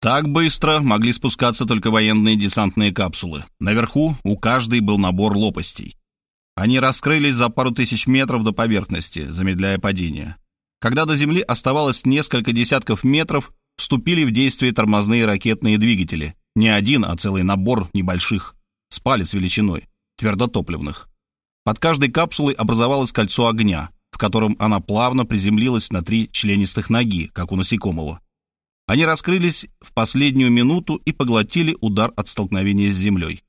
Так быстро могли спускаться только военные десантные капсулы. Наверху у каждой был набор лопастей. Они раскрылись за пару тысяч метров до поверхности, замедляя падение. Когда до Земли оставалось несколько десятков метров, вступили в действие тормозные ракетные двигатели. Не один, а целый набор небольших, с палец величиной, твердотопливных. Под каждой капсулой образовалось кольцо огня, в котором она плавно приземлилась на три членистых ноги, как у насекомого. Они раскрылись в последнюю минуту и поглотили удар от столкновения с землей.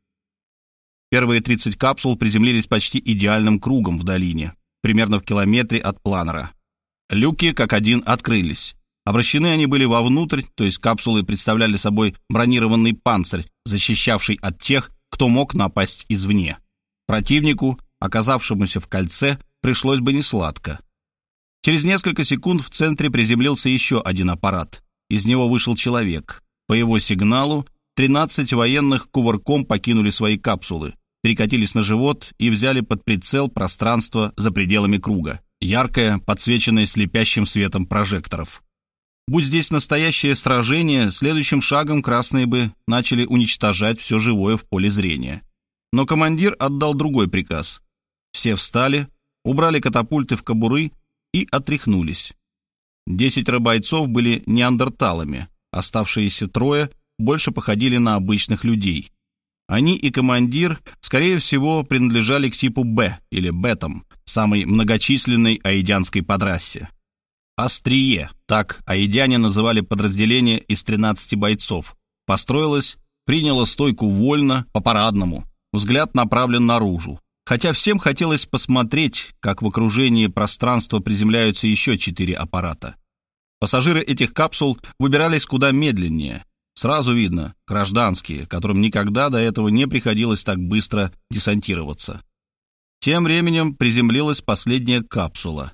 Первые 30 капсул приземлились почти идеальным кругом в долине, примерно в километре от планера. Люки как один открылись. Обращены они были вовнутрь, то есть капсулы представляли собой бронированный панцирь, защищавший от тех, кто мог напасть извне. Противнику, оказавшемуся в кольце, пришлось бы несладко. Через несколько секунд в центре приземлился еще один аппарат. Из него вышел человек. По его сигналу 13 военных кувырком покинули свои капсулы, перекатились на живот и взяли под прицел пространство за пределами круга, яркое, подсвеченное слепящим светом прожекторов. Будь здесь настоящее сражение, следующим шагом красные бы начали уничтожать все живое в поле зрения. Но командир отдал другой приказ. Все встали, убрали катапульты в кобуры и отряхнулись. Десятеро бойцов были неандерталами, оставшиеся трое больше походили на обычных людей. Они и командир, скорее всего, принадлежали к типу «Б» или «Бетам», самой многочисленной аидянской подрасе. «Острие» — так аидяне называли подразделение из 13 бойцов. Построилось, приняло стойку вольно, по-парадному, взгляд направлен наружу. Хотя всем хотелось посмотреть, как в окружении пространства приземляются еще четыре аппарата. Пассажиры этих капсул выбирались куда медленнее. Сразу видно, гражданские, которым никогда до этого не приходилось так быстро десантироваться. Тем временем приземлилась последняя капсула,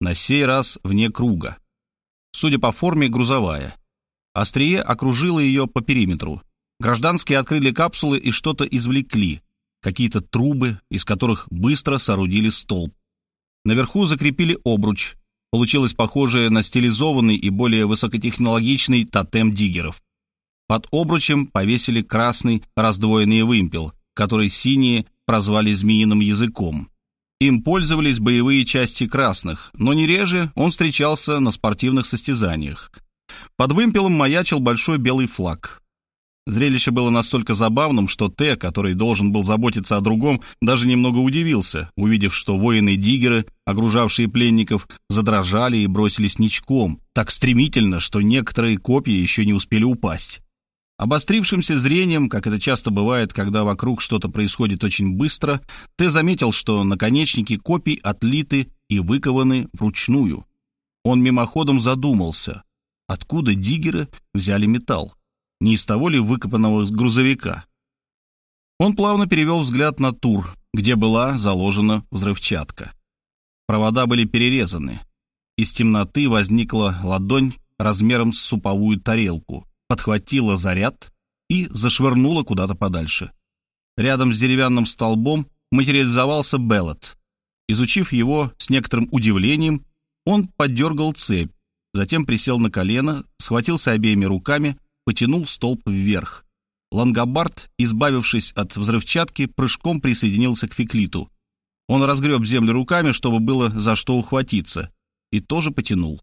на сей раз вне круга. Судя по форме, грузовая. Острие окружило ее по периметру. Гражданские открыли капсулы и что-то извлекли, какие-то трубы, из которых быстро соорудили столб. Наверху закрепили обруч. Получилось похожее на стилизованный и более высокотехнологичный тотем диггеров. Под обручем повесили красный раздвоенный вымпел, который синие прозвали змеиным языком. Им пользовались боевые части красных, но не реже он встречался на спортивных состязаниях. Под вымпелом маячил большой белый флаг. Зрелище было настолько забавным, что Т, который должен был заботиться о другом, даже немного удивился, увидев, что воины-диггеры, огружавшие пленников, задрожали и бросились ничком, так стремительно, что некоторые копья еще не успели упасть. Обострившимся зрением, как это часто бывает, когда вокруг что-то происходит очень быстро, Т заметил, что наконечники копий отлиты и выкованы вручную. Он мимоходом задумался, откуда диггеры взяли металл не из того ли выкопанного грузовика. Он плавно перевел взгляд на тур, где была заложена взрывчатка. Провода были перерезаны. Из темноты возникла ладонь размером с суповую тарелку, подхватила заряд и зашвырнула куда-то подальше. Рядом с деревянным столбом материализовался Беллот. Изучив его с некоторым удивлением, он подергал цепь, затем присел на колено, схватился обеими руками, потянул столб вверх. Лангобард, избавившись от взрывчатки, прыжком присоединился к Феклиту. Он разгреб землю руками, чтобы было за что ухватиться, и тоже потянул.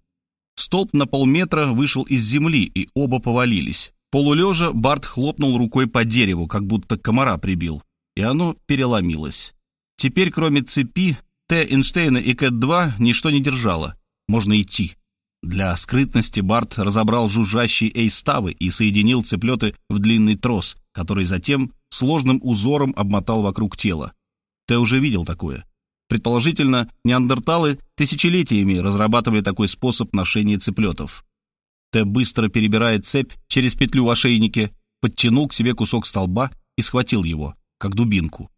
Столб на полметра вышел из земли, и оба повалились. Полулежа Барт хлопнул рукой по дереву, как будто комара прибил, и оно переломилось. Теперь, кроме цепи, Т. Эйнштейна и Кэт-2 ничто не держало. Можно идти. Для скрытности Барт разобрал жужжащие эйставы и соединил цеплеты в длинный трос, который затем сложным узором обмотал вокруг тела. Ты уже видел такое. Предположительно, неандерталы тысячелетиями разрабатывали такой способ ношения цеплетов. Т быстро перебирает цепь через петлю в ошейнике, подтянул к себе кусок столба и схватил его, как дубинку.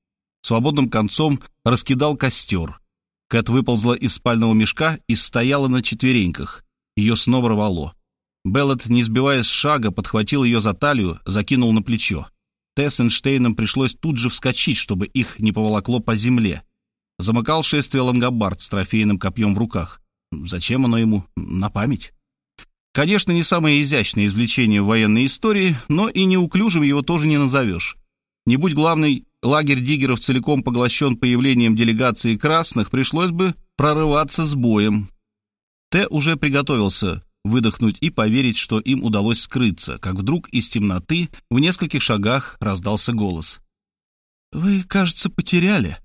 Свободным концом раскидал костер. Кэт выползла из спального мешка и стояла на четвереньках. Ее снова рвало. Беллет, не сбиваясь с шага, подхватил ее за талию, закинул на плечо. Тесс Эйнштейнам пришлось тут же вскочить, чтобы их не поволокло по земле. Замыкал шествие Лангобард с трофейным копьем в руках. Зачем оно ему? На память. Конечно, не самое изящное извлечение в военной истории, но и неуклюжим его тоже не назовешь. Не будь главный лагерь диггеров целиком поглощен появлением делегации красных, пришлось бы прорываться с боем. Т уже приготовился выдохнуть и поверить, что им удалось скрыться, как вдруг из темноты в нескольких шагах раздался голос. «Вы, кажется, потеряли».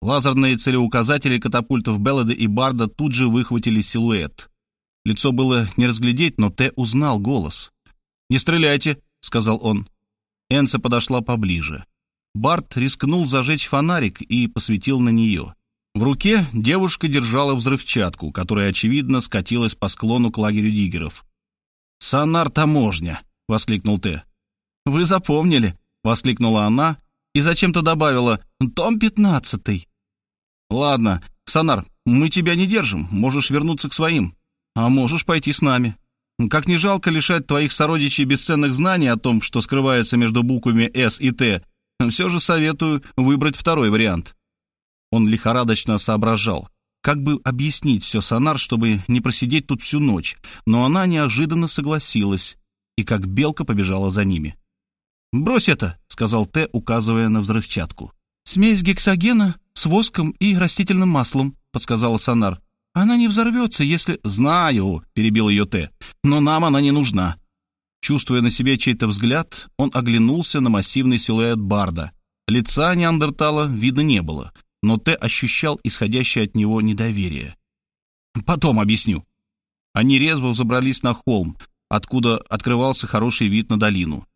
Лазерные целеуказатели катапультов Беллада и Барда тут же выхватили силуэт. Лицо было не разглядеть, но Т узнал голос. «Не стреляйте», — сказал он. Энса подошла поближе. Барт рискнул зажечь фонарик и посветил на нее. В руке девушка держала взрывчатку, которая, очевидно, скатилась по склону к лагерю диггеров. «Сонар-таможня!» — воскликнул Т. «Вы запомнили!» — воскликнула она и зачем-то добавила «Том пятнадцатый». «Ладно, Сонар, мы тебя не держим, можешь вернуться к своим». А можешь пойти с нами. Как не жалко лишать твоих сородичей бесценных знаний о том, что скрывается между буквами «С» и «Т», все же советую выбрать второй вариант». Он лихорадочно соображал, как бы объяснить все Сонар, чтобы не просидеть тут всю ночь, но она неожиданно согласилась и как белка побежала за ними. «Брось это», — сказал Т, указывая на взрывчатку. «Смесь гексогена с воском и растительным маслом», — подсказала Сонар. Она не взорвется, если... Знаю, перебил ее Т, но нам она не нужна. Чувствуя на себе чей-то взгляд, он оглянулся на массивный силуэт Барда. Лица неандертала видно не было, но Т ощущал исходящее от него недоверие. «Потом объясню». Они резво взобрались на холм, откуда открывался хороший вид на долину.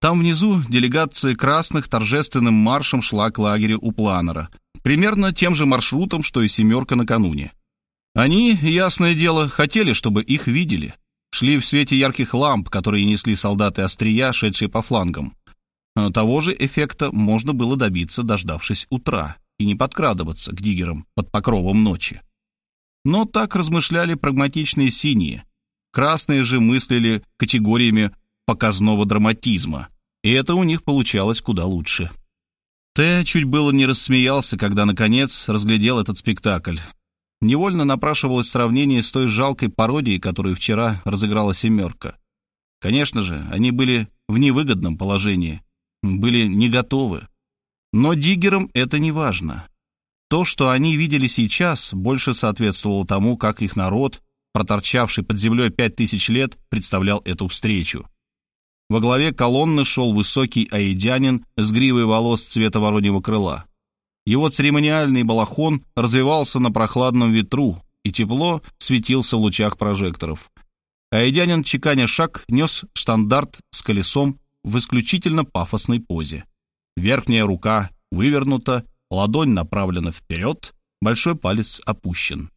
Там внизу делегация красных торжественным маршем шла к лагерю у планера, примерно тем же маршрутом, что и «семерка» накануне. Они, ясное дело, хотели, чтобы их видели. Шли в свете ярких ламп, которые несли солдаты острия, шедшие по флангам. Но того же эффекта можно было добиться, дождавшись утра, и не подкрадываться к диггерам под покровом ночи. Но так размышляли прагматичные синие. Красные же мыслили категориями показного драматизма, и это у них получалось куда лучше. Т чуть было не рассмеялся, когда, наконец, разглядел этот спектакль. Невольно напрашивалось сравнение с той жалкой пародией, которую вчера разыграла «семерка». Конечно же, они были в невыгодном положении, были не готовы. Но диггерам это не важно. То, что они видели сейчас, больше соответствовало тому, как их народ, проторчавший под землей пять тысяч лет, представлял эту встречу. Во главе колонны шел высокий аидянин с гривой волос цвета вороньего крыла. Его церемониальный балахон развивался на прохладном ветру, и тепло светился в лучах прожекторов. Айдянин, чеканя шаг, нес штандарт с колесом в исключительно пафосной позе. Верхняя рука вывернута, ладонь направлена вперед, большой палец опущен.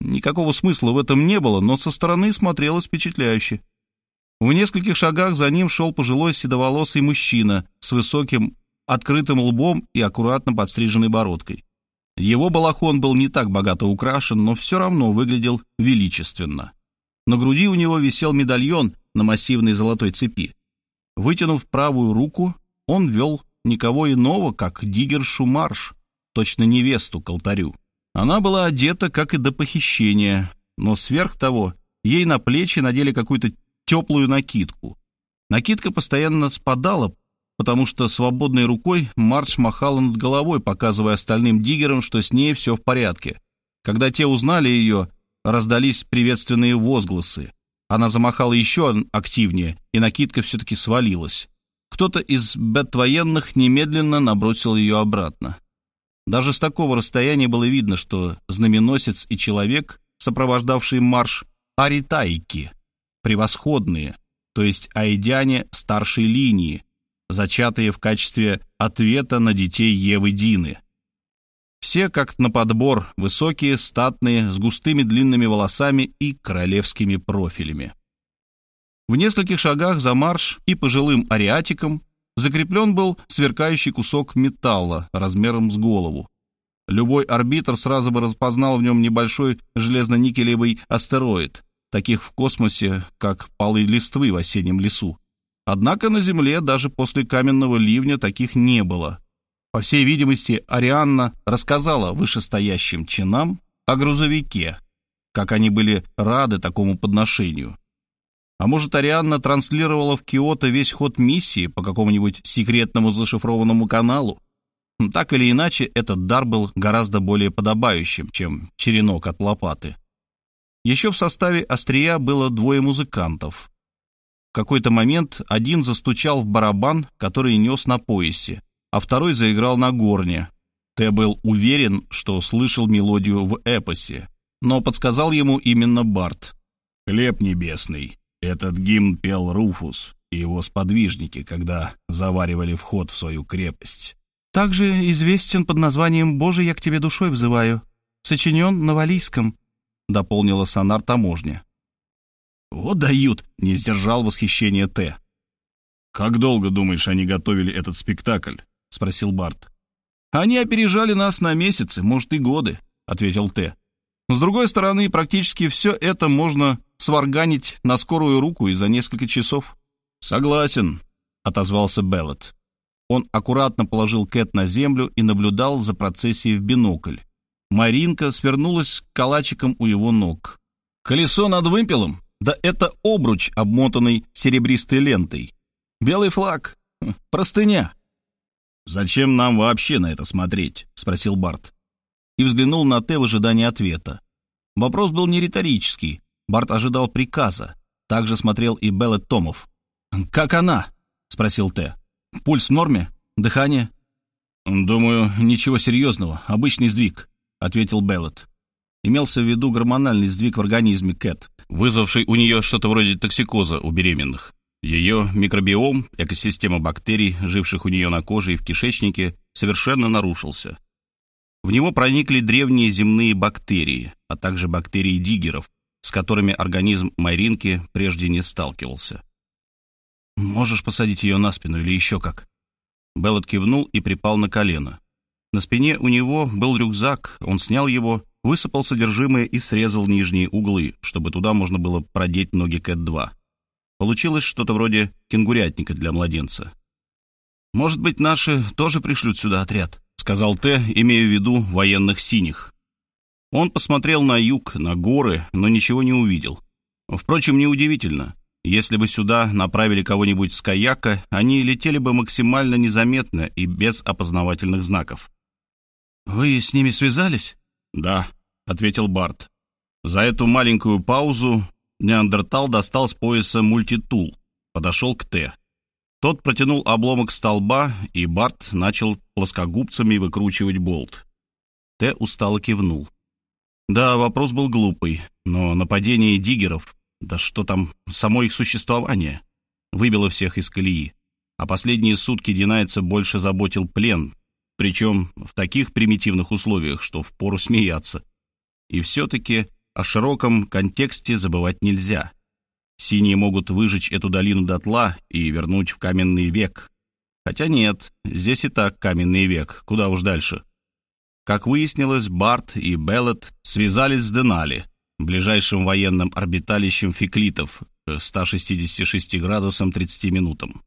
Никакого смысла в этом не было, но со стороны смотрелось впечатляюще. В нескольких шагах за ним шел пожилой седоволосый мужчина с высоким открытым лбом и аккуратно подстриженной бородкой. Его балахон был не так богато украшен, но все равно выглядел величественно. На груди у него висел медальон на массивной золотой цепи. Вытянув правую руку, он вел никого иного, как диггершу Марш, точно невесту к алтарю. Она была одета, как и до похищения, но сверх того ей на плечи надели какую-то теплую накидку. Накидка постоянно спадала, потому что свободной рукой Марч махала над головой, показывая остальным диггерам, что с ней все в порядке. Когда те узнали ее, раздались приветственные возгласы. Она замахала еще активнее, и накидка все-таки свалилась. Кто-то из бет-военных немедленно набросил ее обратно. Даже с такого расстояния было видно, что знаменосец и человек, сопровождавший марш, аритайки, превосходные, то есть айдяне старшей линии, зачатые в качестве ответа на детей Евы Дины. Все, как на подбор, высокие, статные, с густыми длинными волосами и королевскими профилями. В нескольких шагах за марш и пожилым ариатиком закреплен был сверкающий кусок металла размером с голову. Любой арбитр сразу бы распознал в нем небольшой железно-никелевый астероид, таких в космосе, как полы листвы в осеннем лесу. Однако на Земле даже после каменного ливня таких не было. По всей видимости, Арианна рассказала вышестоящим чинам о грузовике, как они были рады такому подношению. А может, Арианна транслировала в Киото весь ход миссии по какому-нибудь секретному зашифрованному каналу? Так или иначе, этот дар был гораздо более подобающим, чем черенок от лопаты. Еще в составе острия было двое музыкантов. В какой-то момент один застучал в барабан, который нес на поясе, а второй заиграл на горне. Т был уверен, что слышал мелодию в эпосе, но подсказал ему именно Барт. «Хлеб небесный, этот гимн пел Руфус и его сподвижники, когда заваривали вход в свою крепость. Также известен под названием «Боже, я к тебе душой взываю», сочинен на валийском, дополнила сонар таможня. «Вот дают!» — не сдержал восхищение Т. «Как долго, думаешь, они готовили этот спектакль?» — спросил Барт. «Они опережали нас на месяцы, может, и годы», — ответил Т. «С другой стороны, практически все это можно сварганить на скорую руку и за несколько часов». «Согласен», — отозвался Беллет. Он аккуратно положил Кэт на землю и наблюдал за процессией в бинокль. Маринка свернулась калачиком у его ног. «Колесо над вымпелом? Да это обруч, обмотанный серебристой лентой. Белый флаг. Хм, простыня». «Зачем нам вообще на это смотреть?» — спросил Барт. И взглянул на Т в ожидании ответа. Вопрос был не риторический. Барт ожидал приказа. Также смотрел и Беллет Томов. «Как она?» — спросил Т. «Пульс в норме? Дыхание?» «Думаю, ничего серьезного. Обычный сдвиг», — ответил Беллет. Имелся в виду гормональный сдвиг в организме Кэт, вызвавший у нее что-то вроде токсикоза у беременных. Ее микробиом, экосистема бактерий, живших у нее на коже и в кишечнике, совершенно нарушился. В него проникли древние земные бактерии, а также бактерии диггеров, которыми организм Майринки прежде не сталкивался. «Можешь посадить ее на спину или еще как?» Беллот кивнул и припал на колено. На спине у него был рюкзак, он снял его, высыпал содержимое и срезал нижние углы, чтобы туда можно было продеть ноги Кэт-2. Получилось что-то вроде кенгурятника для младенца. «Может быть, наши тоже пришлют сюда отряд?» — сказал Т, имея в виду военных синих. Он посмотрел на юг, на горы, но ничего не увидел. Впрочем, неудивительно. Если бы сюда направили кого-нибудь с каяка, они летели бы максимально незаметно и без опознавательных знаков. «Вы с ними связались?» «Да», — ответил Барт. За эту маленькую паузу Неандертал достал с пояса мультитул, подошел к Т. Тот протянул обломок столба, и Барт начал плоскогубцами выкручивать болт. Т устало кивнул. Да, вопрос был глупый, но нападение диггеров, да что там, само их существование, выбило всех из колеи. А последние сутки Динайца больше заботил плен, причем в таких примитивных условиях, что впору смеяться. И все-таки о широком контексте забывать нельзя. Синие могут выжечь эту долину дотла и вернуть в каменный век. Хотя нет, здесь и так каменный век, куда уж дальше. Как выяснилось, Барт и Беллет связались с Денали, ближайшим военным орбиталищем фиклитов, 166 градусам 30 минутам.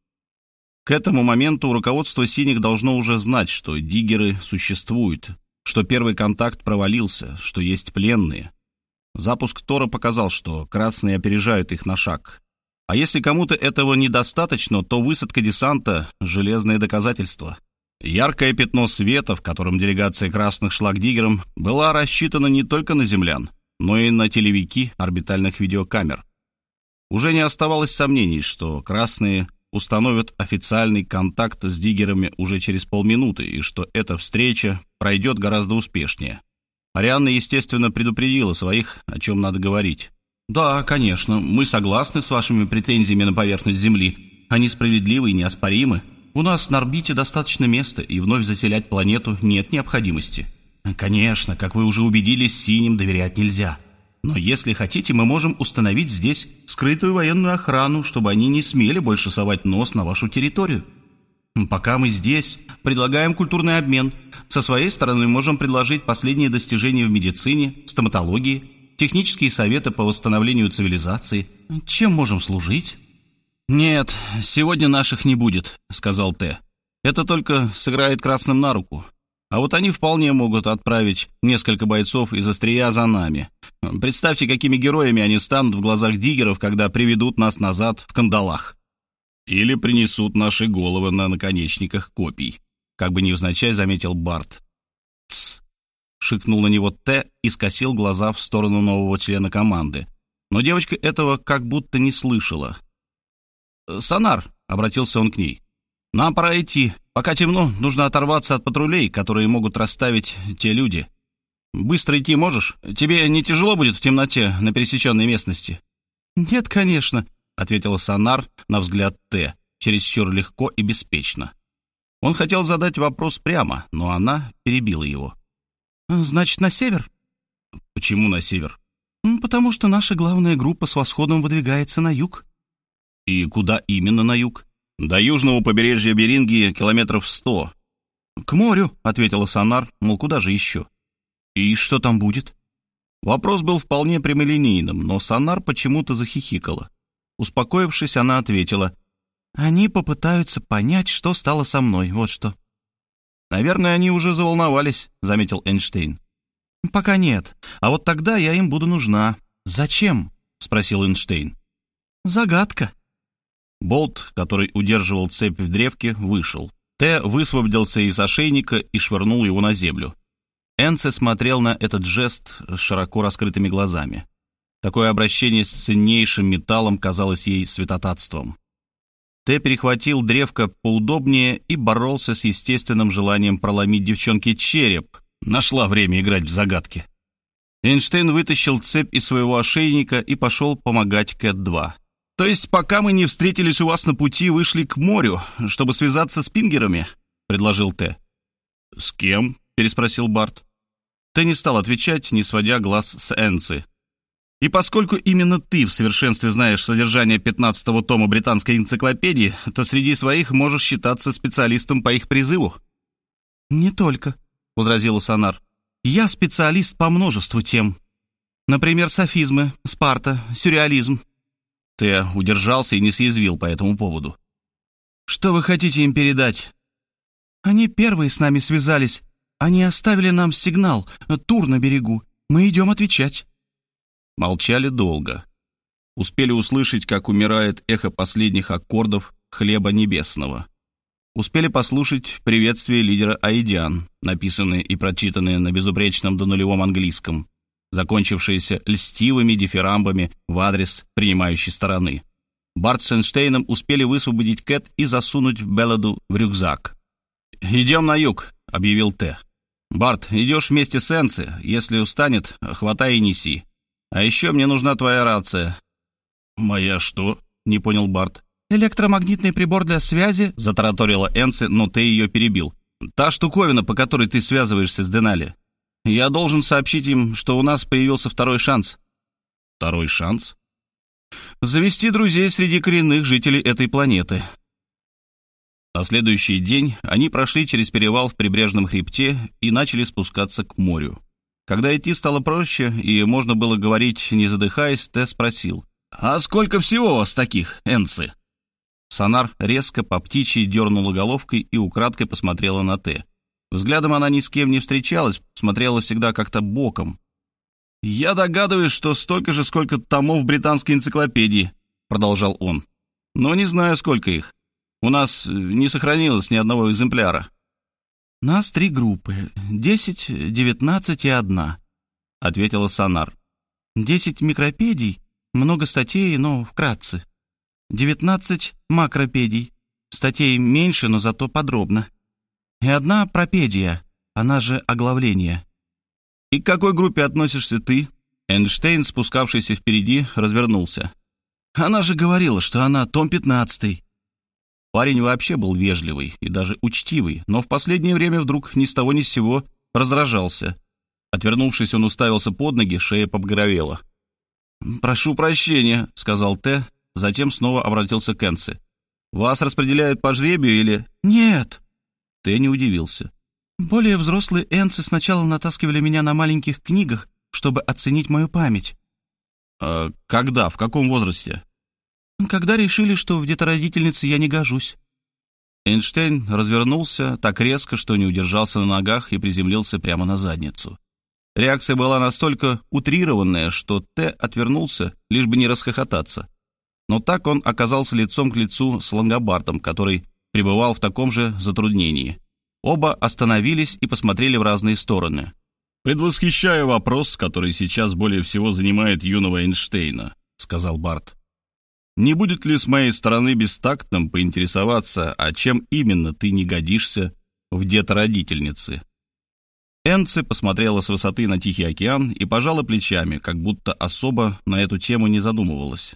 К этому моменту руководство «Синих» должно уже знать, что диггеры существуют, что первый контакт провалился, что есть пленные. Запуск Тора показал, что красные опережают их на шаг. А если кому-то этого недостаточно, то высадка десанта — железное доказательство. Яркое пятно света, в котором делегация красных шла к диггерам, была рассчитана не только на землян, но и на телевики орбитальных видеокамер. Уже не оставалось сомнений, что красные установят официальный контакт с диггерами уже через полминуты и что эта встреча пройдет гораздо успешнее. Арианна, естественно, предупредила своих, о чем надо говорить. «Да, конечно, мы согласны с вашими претензиями на поверхность Земли. Они справедливы и неоспоримы», у нас на орбите достаточно места, и вновь заселять планету нет необходимости. Конечно, как вы уже убедились, синим доверять нельзя. Но если хотите, мы можем установить здесь скрытую военную охрану, чтобы они не смели больше совать нос на вашу территорию. Пока мы здесь, предлагаем культурный обмен. Со своей стороны можем предложить последние достижения в медицине, стоматологии, технические советы по восстановлению цивилизации. Чем можем служить? «Нет, сегодня наших не будет», — сказал Т. «Это только сыграет красным на руку. А вот они вполне могут отправить несколько бойцов из острия за нами. Представьте, какими героями они станут в глазах диггеров, когда приведут нас назад в кандалах. Или принесут наши головы на наконечниках копий, как бы невзначай заметил Барт. «Тсс!» — шикнул на него Т и скосил глаза в сторону нового члена команды. Но девочка этого как будто не слышала. «Сонар!» — обратился он к ней. «Нам пора идти. Пока темно, нужно оторваться от патрулей, которые могут расставить те люди. Быстро идти можешь? Тебе не тяжело будет в темноте на пересеченной местности?» «Нет, конечно», — ответила Сонар на взгляд Т, чересчур легко и беспечно. Он хотел задать вопрос прямо, но она перебила его. «Значит, на север?» «Почему на север?» «Потому что наша главная группа с восходом выдвигается на юг». «И куда именно на юг?» «До южного побережья Берингии километров сто». «К морю», — ответила Сонар, мол, куда же еще? «И что там будет?» Вопрос был вполне прямолинейным, но Сонар почему-то захихикала. Успокоившись, она ответила, «Они попытаются понять, что стало со мной, вот что». «Наверное, они уже заволновались», — заметил Эйнштейн. «Пока нет. А вот тогда я им буду нужна». «Зачем?» — спросил Эйнштейн. «Загадка». Болт, который удерживал цепь в древке, вышел. Т высвободился из ошейника и швырнул его на землю. Энце смотрел на этот жест с широко раскрытыми глазами. Такое обращение с ценнейшим металлом казалось ей святотатством. Т перехватил древко поудобнее и боролся с естественным желанием проломить девчонке череп. Нашла время играть в загадки. Эйнштейн вытащил цепь из своего ошейника и пошел помогать Кэт-2. «То есть, пока мы не встретились у вас на пути, вышли к морю, чтобы связаться с пингерами?» — предложил Т. «С кем?» — переспросил Барт. Т не стал отвечать, не сводя глаз с Энцы. «И поскольку именно ты в совершенстве знаешь содержание пятнадцатого тома британской энциклопедии, то среди своих можешь считаться специалистом по их призыву». «Не только», — возразила Сонар. «Я специалист по множеству тем. Например, софизмы, Спарта, сюрреализм». Т удержался и не съязвил по этому поводу. «Что вы хотите им передать?» «Они первые с нами связались, они оставили нам сигнал, тур на берегу. Мы идем отвечать». Молчали долго. Успели услышать, как умирает эхо последних аккордов хлеба небесного. Успели послушать приветствие лидера Аидиан, написанные и прочитанные на безупречном до нулевом английском, закончившиеся льстивыми дифирамбами в адрес принимающей стороны. Барт с Эйнштейном успели высвободить Кэт и засунуть Белладу в рюкзак. «Идем на юг», — объявил Т. «Барт, идешь вместе с Энци. Если устанет, хватай и неси. А еще мне нужна твоя рация». «Моя что?» — не понял Барт. «Электромагнитный прибор для связи», — затараторила Энци, но ты ее перебил. «Та штуковина, по которой ты связываешься с Денали. Я должен сообщить им, что у нас появился второй шанс». «Второй шанс?» «Завести друзей среди коренных жителей этой планеты», на следующий день они прошли через перевал в прибрежном хребте и начали спускаться к морю. Когда идти стало проще и можно было говорить, не задыхаясь, Тэ спросил. «А сколько всего у вас таких, энцы?» Сонар резко по птичьей дернула головкой и украдкой посмотрела на Т. Взглядом она ни с кем не встречалась, смотрела всегда как-то боком. «Я догадываюсь, что столько же, сколько томов британской энциклопедии», — продолжал он. «Но не знаю, сколько их. У нас э, не сохранилось ни одного экземпляра». «Нас три группы. Десять, девятнадцать и одна», — ответила Сонар. «Десять микропедий, много статей, но вкратце. Девятнадцать макропедий, статей меньше, но зато подробно. И одна пропедия, она же оглавление». «И к какой группе относишься ты?» Эйнштейн, спускавшийся впереди, развернулся. «Она же говорила, что она том пятнадцатый». Парень вообще был вежливый и даже учтивый, но в последнее время вдруг ни с того ни с сего раздражался. Отвернувшись, он уставился под ноги, шея побагровела. «Прошу прощения», — сказал Т, затем снова обратился к Энси. «Вас распределяют по жребию или...» «Нет». Т не удивился. «Более взрослые Энцы сначала натаскивали меня на маленьких книгах, чтобы оценить мою память». «А когда? В каком возрасте?» когда решили, что в детородительнице я не гожусь». Эйнштейн развернулся так резко, что не удержался на ногах и приземлился прямо на задницу. Реакция была настолько утрированная, что Т отвернулся, лишь бы не расхохотаться. Но так он оказался лицом к лицу с Лангобартом, который пребывал в таком же затруднении. Оба остановились и посмотрели в разные стороны. «Предвосхищаю вопрос, который сейчас более всего занимает юного Эйнштейна», — сказал Барт. «Не будет ли с моей стороны бестактным поинтересоваться, а чем именно ты не годишься в детородительнице?» Энци посмотрела с высоты на Тихий океан и пожала плечами, как будто особо на эту тему не задумывалась.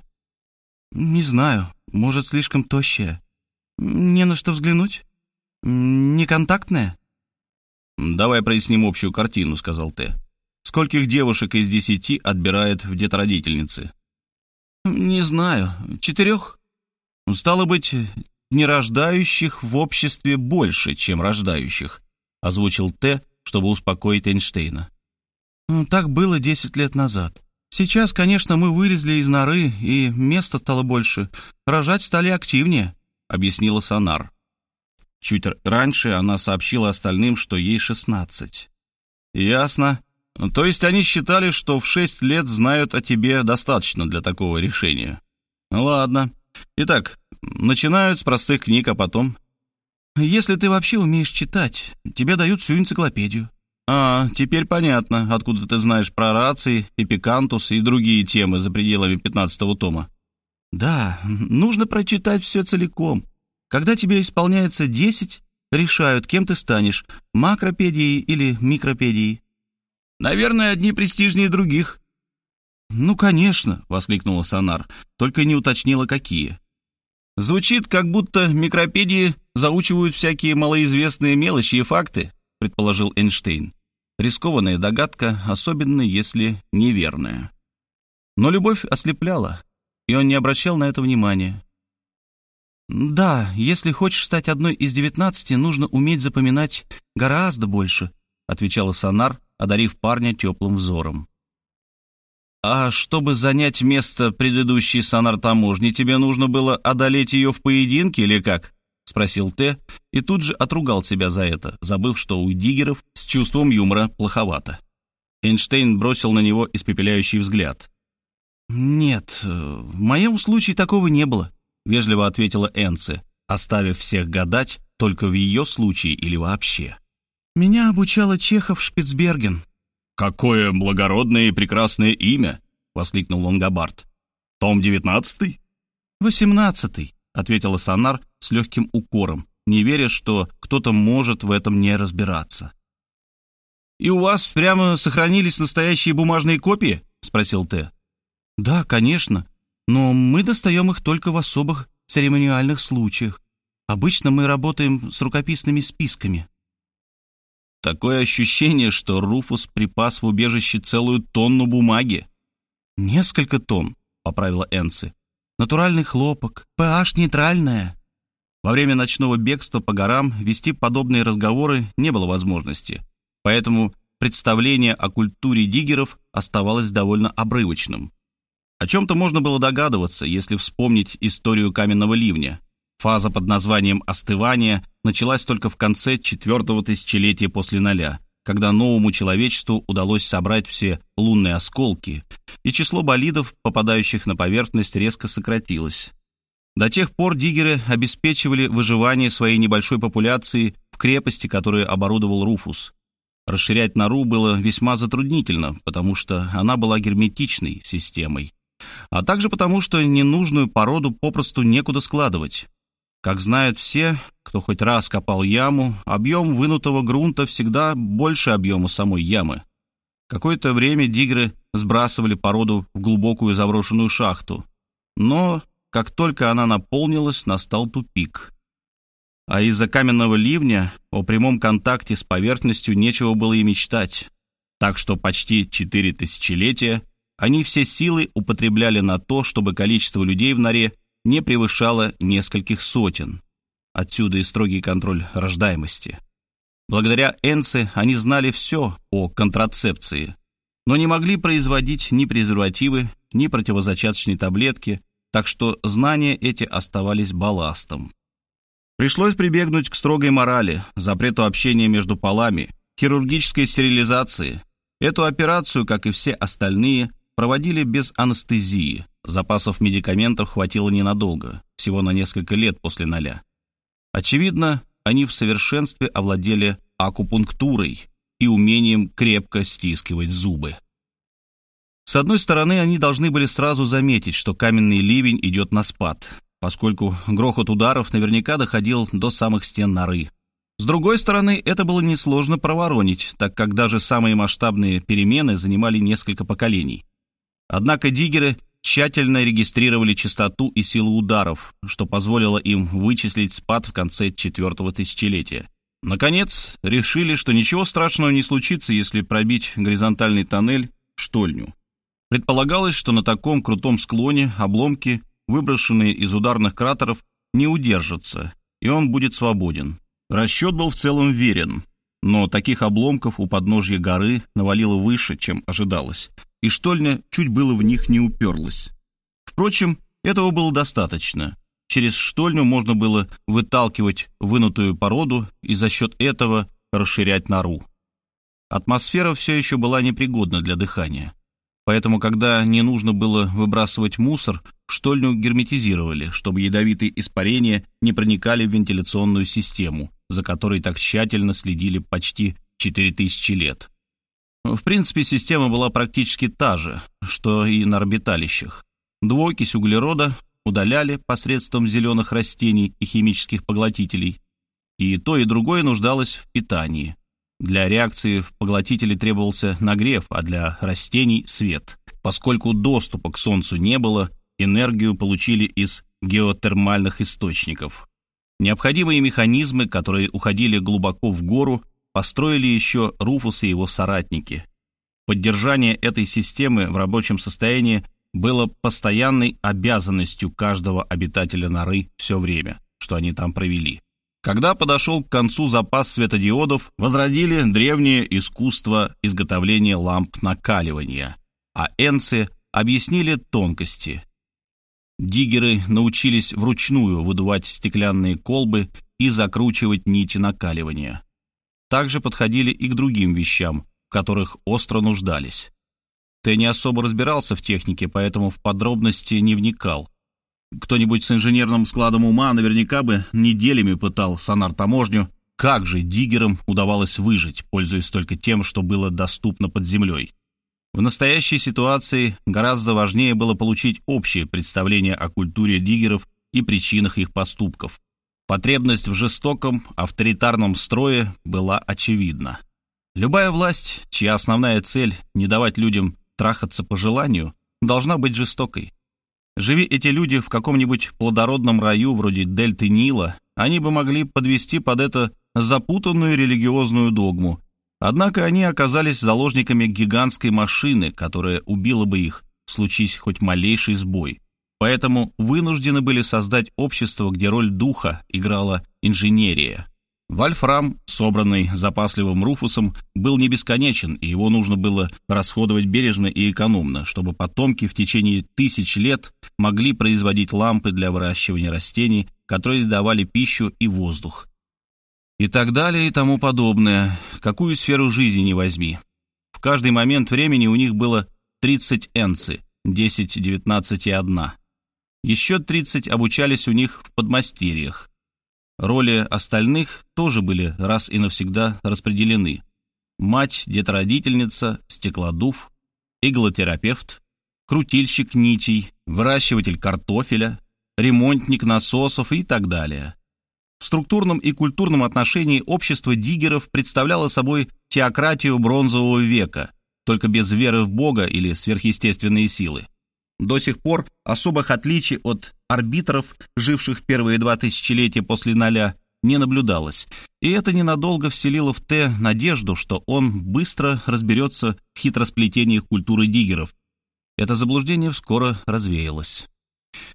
«Не знаю, может, слишком тощая. Не на что взглянуть? Неконтактная?» «Давай проясним общую картину», — сказал Т. «Скольких девушек из десяти отбирает в детородительницы?» «Не знаю. Четырех?» «Стало быть, нерождающих в обществе больше, чем рождающих», — озвучил Т, чтобы успокоить Эйнштейна. Ну, «Так было десять лет назад. Сейчас, конечно, мы вылезли из норы, и места стало больше. Рожать стали активнее», — объяснила Сонар. Чуть раньше она сообщила остальным, что ей шестнадцать. «Ясно. То есть они считали, что в шесть лет знают о тебе достаточно для такого решения. Ладно. Итак, начинают с простых книг, а потом если ты вообще умеешь читать, тебе дают всю энциклопедию». «А, теперь понятно, откуда ты знаешь про рации, эпикантус и другие темы за пределами пятнадцатого тома». «Да, нужно прочитать все целиком. Когда тебе исполняется десять, решают, кем ты станешь, макропедией или микропедией». «Наверное, одни престижнее других». «Ну, конечно», — воскликнула Сонар, только не уточнила, какие. Звучит, как будто микропедии заучивают всякие малоизвестные мелочи и факты, предположил Эйнштейн. Рискованная догадка, особенно если неверная. Но любовь ослепляла, и он не обращал на это внимания. «Да, если хочешь стать одной из девятнадцати, нужно уметь запоминать гораздо больше», отвечала Сонар, одарив парня теплым взором. «А чтобы занять место предыдущей сонар-таможни, тебе нужно было одолеть ее в поединке или как?» — спросил Т. и тут же отругал себя за это, забыв, что у диггеров с чувством юмора плоховато. Эйнштейн бросил на него испепеляющий взгляд. «Нет, в моем случае такого не было», — вежливо ответила Энце, оставив всех гадать, только в ее случае или вообще. «Меня обучала Чехов Шпицберген», «Какое благородное и прекрасное имя!» — воскликнул Лонгобард. «Том девятнадцатый?» «Восемнадцатый», — ответила Сонар с легким укором, не веря, что кто-то может в этом не разбираться. «И у вас прямо сохранились настоящие бумажные копии?» — спросил Т. «Да, конечно, но мы достаем их только в особых церемониальных случаях. Обычно мы работаем с рукописными списками». Такое ощущение, что Руфус припас в убежище целую тонну бумаги. «Несколько тонн», — поправила Энси. «Натуральный хлопок, pH нейтральная». Во время ночного бегства по горам вести подобные разговоры не было возможности, поэтому представление о культуре диггеров оставалось довольно обрывочным. О чем-то можно было догадываться, если вспомнить историю каменного ливня — Фаза под названием «остывание» началась только в конце четвертого тысячелетия после ноля, когда новому человечеству удалось собрать все лунные осколки, и число болидов, попадающих на поверхность, резко сократилось. До тех пор диггеры обеспечивали выживание своей небольшой популяции в крепости, которую оборудовал Руфус. Расширять нору было весьма затруднительно, потому что она была герметичной системой, а также потому, что ненужную породу попросту некуда складывать. Как знают все, кто хоть раз копал яму, объем вынутого грунта всегда больше объема самой ямы. Какое-то время дигры сбрасывали породу в глубокую заброшенную шахту. Но как только она наполнилась, настал тупик. А из-за каменного ливня о прямом контакте с поверхностью нечего было и мечтать. Так что почти четыре тысячелетия они все силы употребляли на то, чтобы количество людей в норе не превышало нескольких сотен. Отсюда и строгий контроль рождаемости. Благодаря Энце они знали все о контрацепции, но не могли производить ни презервативы, ни противозачаточные таблетки, так что знания эти оставались балластом. Пришлось прибегнуть к строгой морали, запрету общения между полами, хирургической стерилизации. Эту операцию, как и все остальные, проводили без анестезии. Запасов медикаментов хватило ненадолго, всего на несколько лет после ноля. Очевидно, они в совершенстве овладели акупунктурой и умением крепко стискивать зубы. С одной стороны, они должны были сразу заметить, что каменный ливень идет на спад, поскольку грохот ударов наверняка доходил до самых стен норы. С другой стороны, это было несложно проворонить, так как даже самые масштабные перемены занимали несколько поколений. Однако диггеры тщательно регистрировали частоту и силу ударов, что позволило им вычислить спад в конце четвертого тысячелетия. Наконец, решили, что ничего страшного не случится, если пробить горизонтальный тоннель штольню. Предполагалось, что на таком крутом склоне обломки, выброшенные из ударных кратеров, не удержатся, и он будет свободен. Расчет был в целом верен, но таких обломков у подножья горы навалило выше, чем ожидалось, и штольня чуть было в них не уперлась. Впрочем, этого было достаточно. Через штольню можно было выталкивать вынутую породу и за счет этого расширять нору. Атмосфера все еще была непригодна для дыхания. Поэтому, когда не нужно было выбрасывать мусор, штольню герметизировали, чтобы ядовитые испарения не проникали в вентиляционную систему, за которой так тщательно следили почти 4000 лет. В принципе, система была практически та же, что и на орбиталищах. Двуокись углерода удаляли посредством зеленых растений и химических поглотителей, и то и другое нуждалось в питании. Для реакции в поглотителе требовался нагрев, а для растений – свет. Поскольку доступа к Солнцу не было, энергию получили из геотермальных источников. Необходимые механизмы, которые уходили глубоко в гору, построили еще Руфус и его соратники. Поддержание этой системы в рабочем состоянии было постоянной обязанностью каждого обитателя норы все время, что они там провели. Когда подошел к концу запас светодиодов, возродили древнее искусство изготовления ламп накаливания, а энцы объяснили тонкости. Диггеры научились вручную выдувать стеклянные колбы и закручивать нити накаливания. Также подходили и к другим вещам, в которых остро нуждались. Ты не особо разбирался в технике, поэтому в подробности не вникал, кто-нибудь с инженерным складом ума наверняка бы неделями пытал сонар-таможню, как же диггерам удавалось выжить, пользуясь только тем, что было доступно под землей. В настоящей ситуации гораздо важнее было получить общее представление о культуре диггеров и причинах их поступков. Потребность в жестоком, авторитарном строе была очевидна. Любая власть, чья основная цель – не давать людям трахаться по желанию, должна быть жестокой. Живи эти люди в каком-нибудь плодородном раю вроде дельты Нила, они бы могли подвести под это запутанную религиозную догму. Однако они оказались заложниками гигантской машины, которая убила бы их, случись хоть малейший сбой. Поэтому вынуждены были создать общество, где роль духа играла инженерия. Вольфрам, собранный запасливым Руфусом, был не бесконечен, и его нужно было расходовать бережно и экономно, чтобы потомки в течение тысяч лет могли производить лампы для выращивания растений, которые давали пищу и воздух. И так далее и тому подобное. Какую сферу жизни не возьми. В каждый момент времени у них было 30 энцы, 10, 19 и 1. Еще 30 обучались у них в подмастерьях. Роли остальных тоже были раз и навсегда распределены. Мать, детородительница, стеклодув, иглотерапевт, крутильщик нитей, выращиватель картофеля, ремонтник насосов и так далее. В структурном и культурном отношении общество диггеров представляло собой теократию бронзового века, только без веры в Бога или сверхъестественные силы. До сих пор особых отличий от арбитров, живших первые два тысячелетия после ноля, не наблюдалось, и это ненадолго вселило в Т надежду, что он быстро разберется в хитросплетениях культуры диггеров. Это заблуждение скоро развеялось.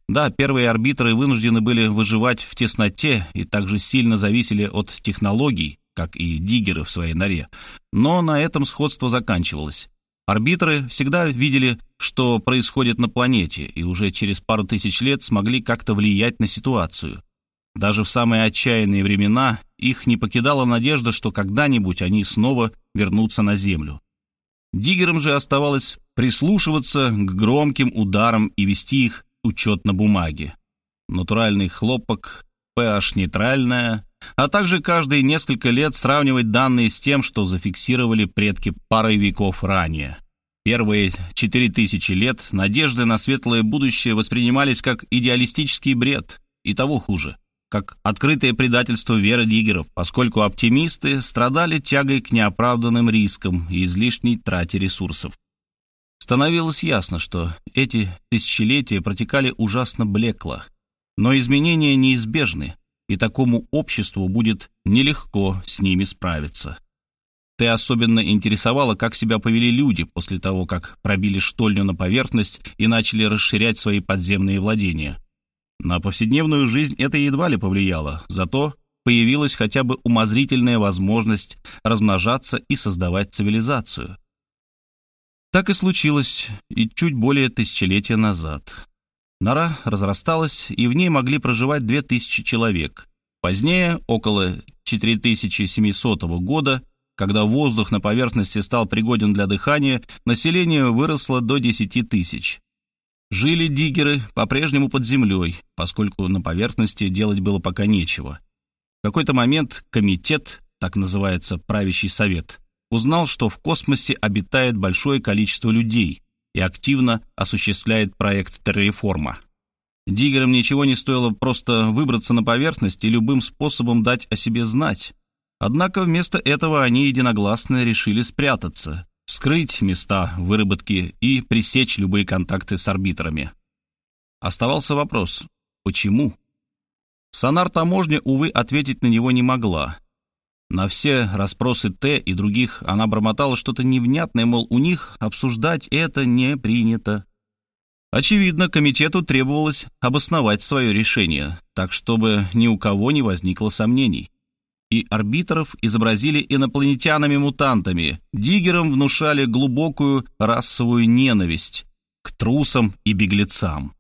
Да, первые арбитры вынуждены были выживать в тесноте и также сильно зависели от технологий, как и диггеры в своей норе, но на этом сходство заканчивалось. Арбитры всегда видели, что происходит на планете, и уже через пару тысяч лет смогли как-то влиять на ситуацию. Даже в самые отчаянные времена их не покидала надежда, что когда-нибудь они снова вернутся на Землю. Диггерам же оставалось прислушиваться к громким ударам и вести их учет на бумаге. Натуральный хлопок, pH нейтральная, а также каждые несколько лет сравнивать данные с тем, что зафиксировали предки парой веков ранее. Первые четыре тысячи лет надежды на светлое будущее воспринимались как идеалистический бред, и того хуже, как открытое предательство веры диггеров, поскольку оптимисты страдали тягой к неоправданным рискам и излишней трате ресурсов. Становилось ясно, что эти тысячелетия протекали ужасно блекло, но изменения неизбежны, и такому обществу будет нелегко с ними справиться. Ты особенно интересовало, как себя повели люди после того, как пробили штольню на поверхность и начали расширять свои подземные владения. На повседневную жизнь это едва ли повлияло, зато появилась хотя бы умозрительная возможность размножаться и создавать цивилизацию. Так и случилось и чуть более тысячелетия назад. Нора разрасталась, и в ней могли проживать две тысячи человек. Позднее, около 4700 года, когда воздух на поверхности стал пригоден для дыхания, население выросло до 10 тысяч. Жили диггеры по-прежнему под землей, поскольку на поверхности делать было пока нечего. В какой-то момент комитет, так называется правящий совет, узнал, что в космосе обитает большое количество людей и активно осуществляет проект террареформа. Диггерам ничего не стоило просто выбраться на поверхность и любым способом дать о себе знать, Однако вместо этого они единогласно решили спрятаться, скрыть места выработки и пресечь любые контакты с арбитрами. Оставался вопрос, почему? Сонар-таможня, увы, ответить на него не могла. На все расспросы Т и других она бормотала что-то невнятное, мол, у них обсуждать это не принято. Очевидно, комитету требовалось обосновать свое решение, так чтобы ни у кого не возникло сомнений и арбитров изобразили инопланетянами-мутантами, диггерам внушали глубокую расовую ненависть к трусам и беглецам.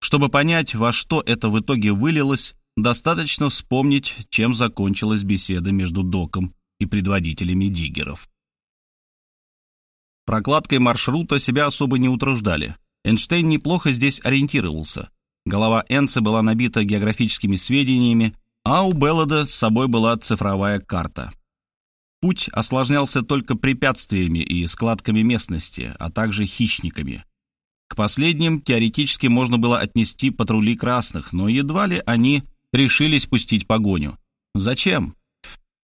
Чтобы понять, во что это в итоге вылилось, достаточно вспомнить, чем закончилась беседа между Доком и предводителями диггеров. Прокладкой маршрута себя особо не утруждали. Эйнштейн неплохо здесь ориентировался. Голова Энца была набита географическими сведениями, а у Беллада с собой была цифровая карта. Путь осложнялся только препятствиями и складками местности, а также хищниками. К последним теоретически можно было отнести патрули красных, но едва ли они решились пустить погоню. Зачем?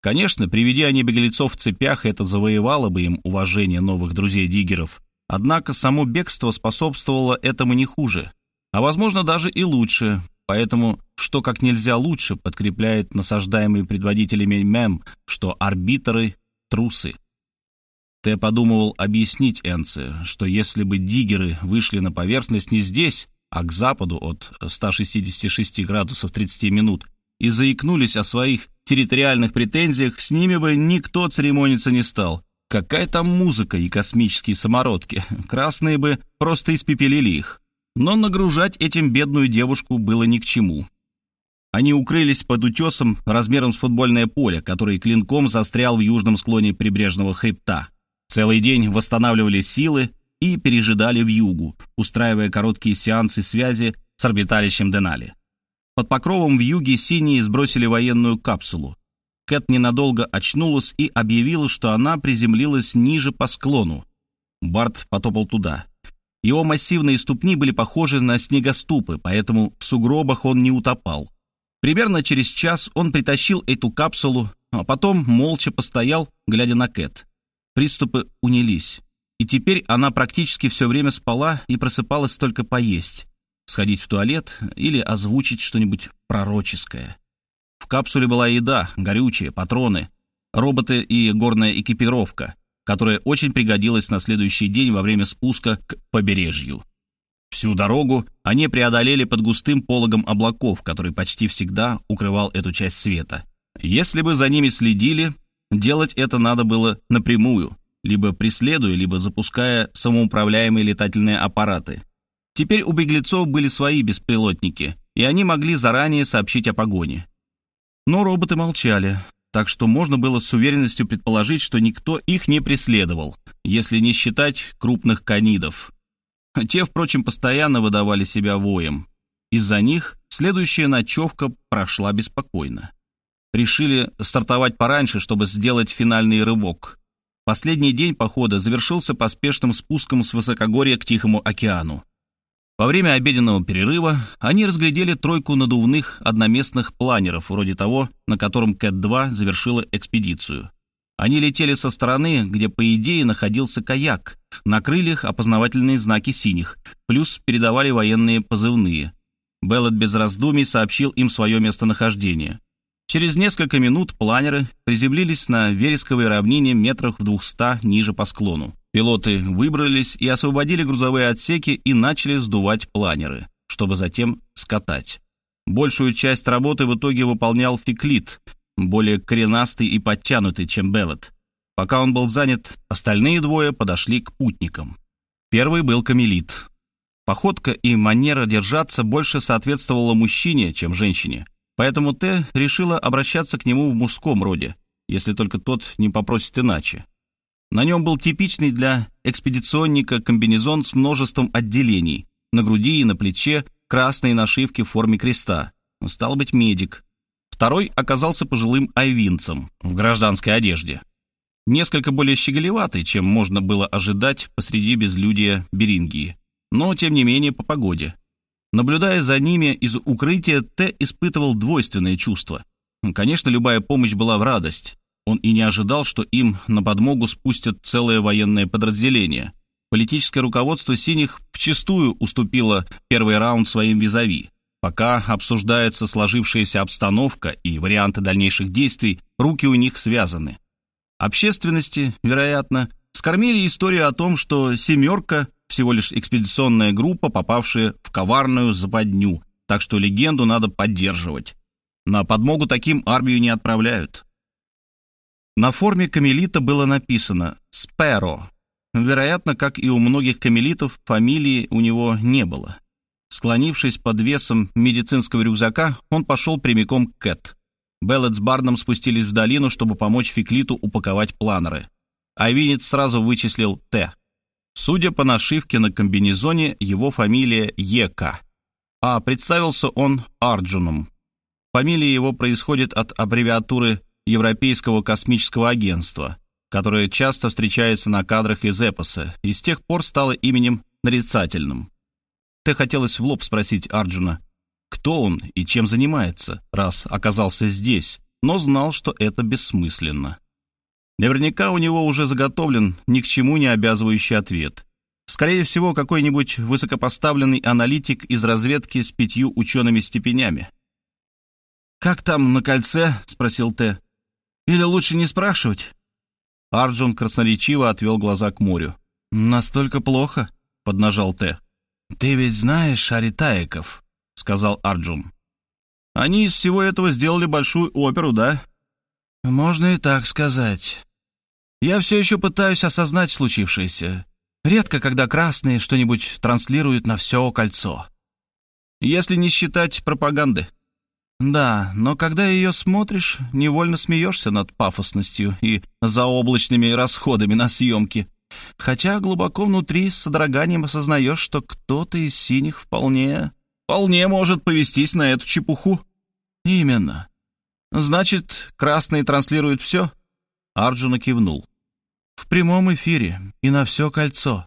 Конечно, приведя они беглецов в цепях, это завоевало бы им уважение новых друзей-диггеров. Однако само бегство способствовало этому не хуже, а возможно даже и лучше, Поэтому, что как нельзя лучше подкрепляет насаждаемый предводителями мем, что арбитры — трусы. Т подумывал объяснить Энце, что если бы диггеры вышли на поверхность не здесь, а к западу от 166 градусов 30 минут, и заикнулись о своих территориальных претензиях, с ними бы никто церемониться не стал. Какая там музыка и космические самородки. Красные бы просто испепелили их. Но нагружать этим бедную девушку было ни к чему. Они укрылись под утесом размером с футбольное поле, который клинком застрял в южном склоне прибрежного хребта. Целый день восстанавливали силы и пережидали в югу, устраивая короткие сеансы связи с орбиталищем Денали. Под покровом в юге синие сбросили военную капсулу. Кэт ненадолго очнулась и объявила, что она приземлилась ниже по склону. Барт потопал туда. Его массивные ступни были похожи на снегоступы, поэтому в сугробах он не утопал. Примерно через час он притащил эту капсулу, а потом молча постоял, глядя на Кэт. Приступы унились, и теперь она практически все время спала и просыпалась только поесть, сходить в туалет или озвучить что-нибудь пророческое. В капсуле была еда, горючее, патроны, роботы и горная экипировка — которая очень пригодилась на следующий день во время спуска к побережью. Всю дорогу они преодолели под густым пологом облаков, который почти всегда укрывал эту часть света. Если бы за ними следили, делать это надо было напрямую, либо преследуя, либо запуская самоуправляемые летательные аппараты. Теперь у беглецов были свои беспилотники, и они могли заранее сообщить о погоне. Но роботы молчали, так что можно было с уверенностью предположить, что никто их не преследовал, если не считать крупных канидов. Те, впрочем, постоянно выдавали себя воем. Из-за них следующая ночевка прошла беспокойно. Решили стартовать пораньше, чтобы сделать финальный рывок. Последний день похода завершился поспешным спуском с высокогорья к Тихому океану. Во время обеденного перерыва они разглядели тройку надувных одноместных планеров, вроде того, на котором Кэт-2 завершила экспедицию. Они летели со стороны, где, по идее, находился каяк. На крыльях опознавательные знаки синих, плюс передавали военные позывные. Беллет без раздумий сообщил им свое местонахождение. Через несколько минут планеры приземлились на вересковой равнине метрах в двухста ниже по склону. Пилоты выбрались и освободили грузовые отсеки и начали сдувать планеры, чтобы затем скатать. Большую часть работы в итоге выполнял Фиклит, более коренастый и подтянутый, чем Беллет. Пока он был занят, остальные двое подошли к путникам. Первый был Камелит. Походка и манера держаться больше соответствовала мужчине, чем женщине, поэтому Т решила обращаться к нему в мужском роде, если только тот не попросит иначе. На нем был типичный для экспедиционника комбинезон с множеством отделений. На груди и на плече красные нашивки в форме креста. Стал быть, медик. Второй оказался пожилым айвинцем в гражданской одежде. Несколько более щеголеватый, чем можно было ожидать посреди безлюдия Берингии. Но, тем не менее, по погоде. Наблюдая за ними из укрытия, Т испытывал двойственное чувство. Конечно, любая помощь была в радость. Он и не ожидал, что им на подмогу спустят целое военное подразделение. Политическое руководство «Синих» вчастую уступило первый раунд своим визави. Пока обсуждается сложившаяся обстановка и варианты дальнейших действий, руки у них связаны. Общественности, вероятно, скормили историю о том, что «семерка» — всего лишь экспедиционная группа, попавшая в коварную западню, так что легенду надо поддерживать. На подмогу таким армию не отправляют. На форме камелита было написано «Спэро». Вероятно, как и у многих камелитов, фамилии у него не было. Склонившись под весом медицинского рюкзака, он пошел прямиком к Кэт. Беллет с Бардом спустились в долину, чтобы помочь Фиклиту упаковать планеры. Айвинец сразу вычислил Т. Судя по нашивке на комбинезоне, его фамилия Ека. А представился он Арджуном. Фамилия его происходит от аббревиатуры Европейского космического агентства, которое часто встречается на кадрах из эпоса и с тех пор стало именем нарицательным. Ты хотелось в лоб спросить Арджуна, кто он и чем занимается, раз оказался здесь, но знал, что это бессмысленно. Наверняка у него уже заготовлен ни к чему не обязывающий ответ. Скорее всего, какой-нибудь высокопоставленный аналитик из разведки с пятью учеными степенями. «Как там на кольце?» — спросил Т. Или лучше не спрашивать?» Арджун красноречиво отвел глаза к морю. «Настолько плохо?» — поднажал Т. «Ты ведь знаешь Аритаиков», — сказал Арджун. «Они из всего этого сделали большую оперу, да?» «Можно и так сказать. Я все еще пытаюсь осознать случившееся. Редко, когда красные что-нибудь транслируют на все кольцо. Если не считать пропаганды», да, но когда ее смотришь, невольно смеешься над пафосностью и заоблачными расходами на съемки. Хотя глубоко внутри с содроганием осознаешь, что кто-то из синих вполне... вполне может повестись на эту чепуху. Именно. Значит, красные транслируют все? Арджуна кивнул. В прямом эфире и на все кольцо.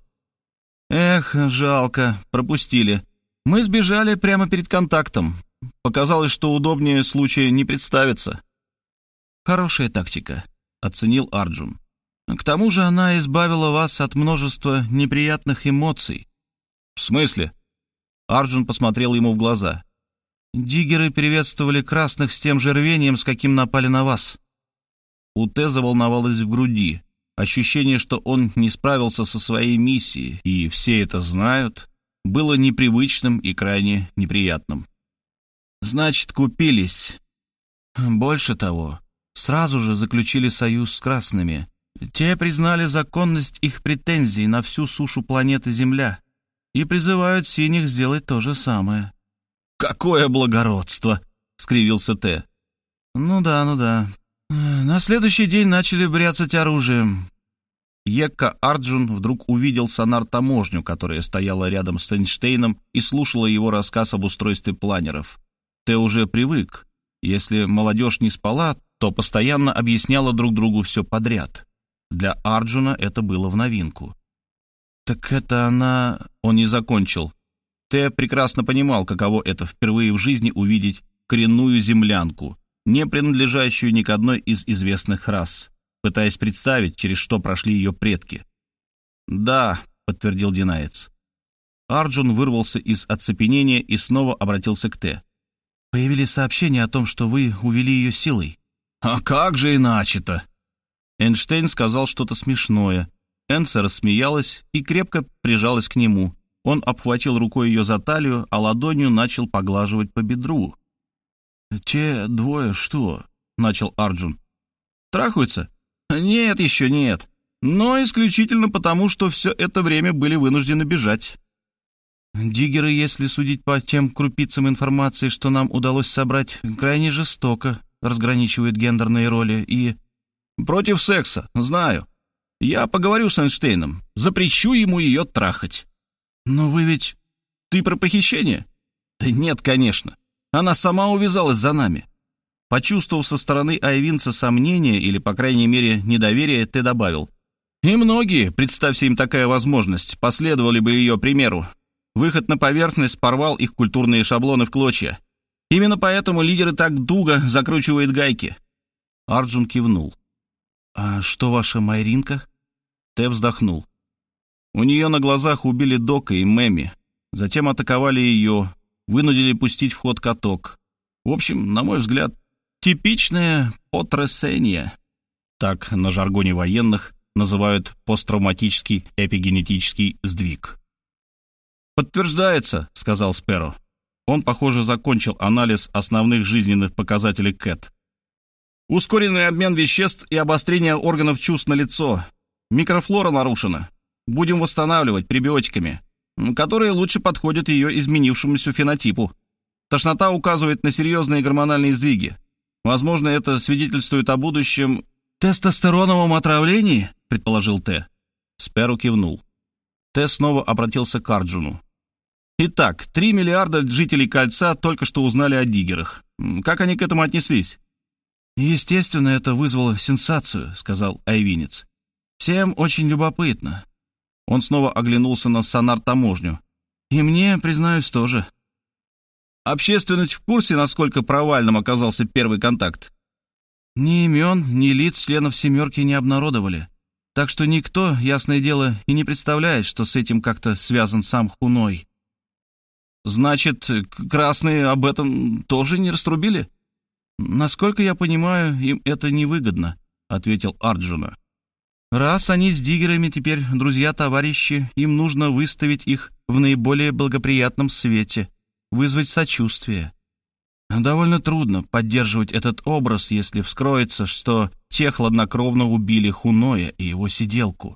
Эх, жалко, пропустили. Мы сбежали прямо перед контактом. Показалось, что удобнее случая не представится. «Хорошая тактика», — оценил Арджун. «К тому же она избавила вас от множества неприятных эмоций». «В смысле?» Арджун посмотрел ему в глаза. «Диггеры приветствовали красных с тем же рвением, с каким напали на вас». У Т заволновалось в груди. Ощущение, что он не справился со своей миссией, и все это знают, было непривычным и крайне неприятным. Значит, купились. Больше того, сразу же заключили союз с красными. Те признали законность их претензий на всю сушу планеты Земля и призывают синих сделать то же самое. «Какое благородство!» — скривился Т. «Ну да, ну да. На следующий день начали бряцать оружием. Екка Арджун вдруг увидел сонар-таможню, которая стояла рядом с Эйнштейном и слушала его рассказ об устройстве планеров. Ты уже привык. Если молодежь не спала, то постоянно объясняла друг другу все подряд. Для Арджуна это было в новинку. «Так это она...» Он не закончил. Тэ прекрасно понимал, каково это впервые в жизни увидеть коренную землянку, не принадлежащую ни к одной из известных рас, пытаясь представить, через что прошли ее предки. «Да», — подтвердил Динаец. Арджун вырвался из оцепенения и снова обратился к Т. «Появились сообщения о том, что вы увели ее силой». «А как же иначе-то?» Эйнштейн сказал что-то смешное. Энса рассмеялась и крепко прижалась к нему. Он обхватил рукой ее за талию, а ладонью начал поглаживать по бедру. «Те двое что?» — начал Арджун. «Трахаются?» «Нет, еще нет. Но исключительно потому, что все это время были вынуждены бежать». «Диггеры, если судить по тем крупицам информации, что нам удалось собрать, крайне жестоко разграничивают гендерные роли и...» «Против секса, знаю. Я поговорю с Эйнштейном, запрещу ему ее трахать». «Но вы ведь...» «Ты про похищение?» «Да нет, конечно. Она сама увязалась за нами». Почувствовав со стороны Айвинца сомнение или, по крайней мере, недоверие, ты добавил. «И многие, представься им такая возможность, последовали бы ее примеру. Выход на поверхность порвал их культурные шаблоны в клочья. Именно поэтому лидеры так дуго закручивают гайки». Арджун кивнул. «А что ваша Майринка?» Тэ вздохнул. У нее на глазах убили Дока и Мэми. Затем атаковали ее, вынудили пустить в ход каток. В общем, на мой взгляд, типичное потрясение. Так на жаргоне военных называют посттравматический эпигенетический сдвиг. «Подтверждается», — сказал Сперо. Он, похоже, закончил анализ основных жизненных показателей Кэт. Ускоренный обмен веществ и обострение органов чувств на лицо. Микрофлора нарушена. Будем восстанавливать пребиотиками, которые лучше подходят ее изменившемуся фенотипу. Тошнота указывает на серьезные гормональные сдвиги. Возможно, это свидетельствует о будущем тестостероновом отравлении, предположил Т. Сперу кивнул. Т снова обратился к Арджуну. Итак, 3 миллиарда жителей Кольца только что узнали о диггерах. Как они к этому отнеслись? Естественно, это вызвало сенсацию, сказал Айвинец. Всем очень любопытно. Он снова оглянулся на сонар-таможню. И мне, признаюсь, тоже. Общественность в курсе, насколько провальным оказался первый контакт? Ни имен, ни лиц членов «семерки» не обнародовали. Так что никто, ясное дело, и не представляет, что с этим как-то связан сам Хуной. Значит, красные об этом тоже не раструбили? Насколько я понимаю, им это невыгодно, ответил Арджуна. Раз они с диггерами теперь друзья-товарищи, им нужно выставить их в наиболее благоприятном свете, вызвать сочувствие. Довольно трудно поддерживать этот образ, если вскроется, что те хладнокровно убили Хуноя и его сиделку.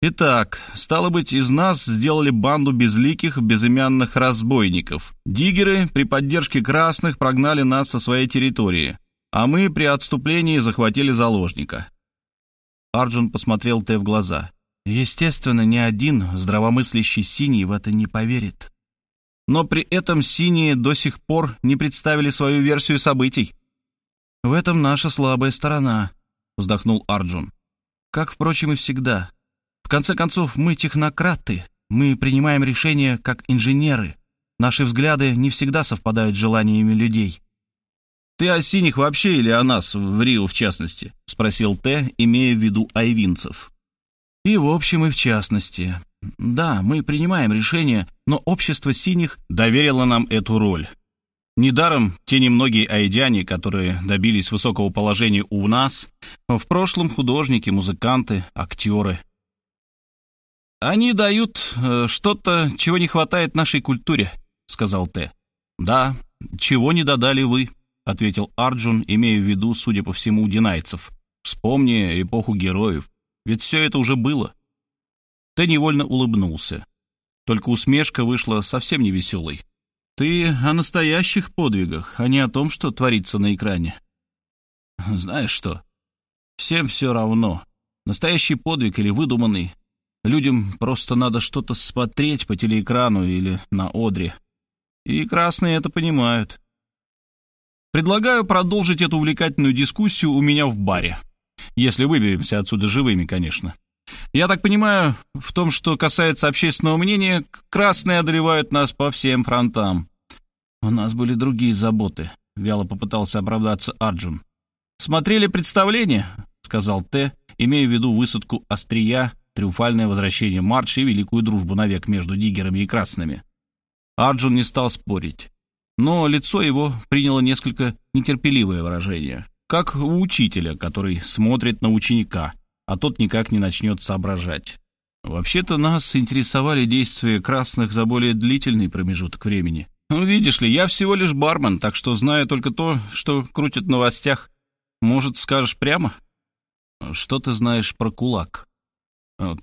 Итак, стало быть, из нас сделали банду безликих, безымянных разбойников. Диггеры при поддержке красных прогнали нас со своей территории, а мы при отступлении захватили заложника. Арджун посмотрел Тэ в глаза. Естественно, ни один здравомыслящий синий в это не поверит. Но при этом синие до сих пор не представили свою версию событий. «В этом наша слабая сторона», — вздохнул Арджун. «Как, впрочем, и всегда. В конце концов, мы технократы, мы принимаем решения как инженеры. Наши взгляды не всегда совпадают с желаниями людей. «Ты о синих вообще или о нас, в Рио в частности?» — спросил Т, имея в виду айвинцев. «И в общем, и в частности. Да, мы принимаем решения, но общество синих доверило нам эту роль. Недаром те немногие айдяне, которые добились высокого положения у нас, в прошлом художники, музыканты, актеры. «Они дают э, что-то, чего не хватает нашей культуре», — сказал Т. «Да, чего не додали вы», — ответил Арджун, имея в виду, судя по всему, динайцев. «Вспомни эпоху героев, ведь все это уже было». Т невольно улыбнулся. Только усмешка вышла совсем невеселой. «Ты о настоящих подвигах, а не о том, что творится на экране». Знаешь что? Всем все равно. Настоящий подвиг или выдуманный. Людям просто надо что-то смотреть по телеэкрану или на одре. И красные это понимают. Предлагаю продолжить эту увлекательную дискуссию у меня в баре. Если выберемся отсюда живыми, конечно. Я так понимаю, в том, что касается общественного мнения, красные одолевают нас по всем фронтам. У нас были другие заботы, вяло попытался оправдаться Арджун. Смотрели представление, сказал Т, имея в виду высадку острия, триумфальное возвращение марша и великую дружбу навек между диггерами и красными. Арджун не стал спорить, но лицо его приняло несколько нетерпеливое выражение, как у учителя, который смотрит на ученика — а тот никак не начнет соображать. Вообще-то нас интересовали действия красных за более длительный промежуток времени. Ну, видишь ли, я всего лишь бармен, так что знаю только то, что крутят в новостях. Может, скажешь прямо? Что ты знаешь про кулак?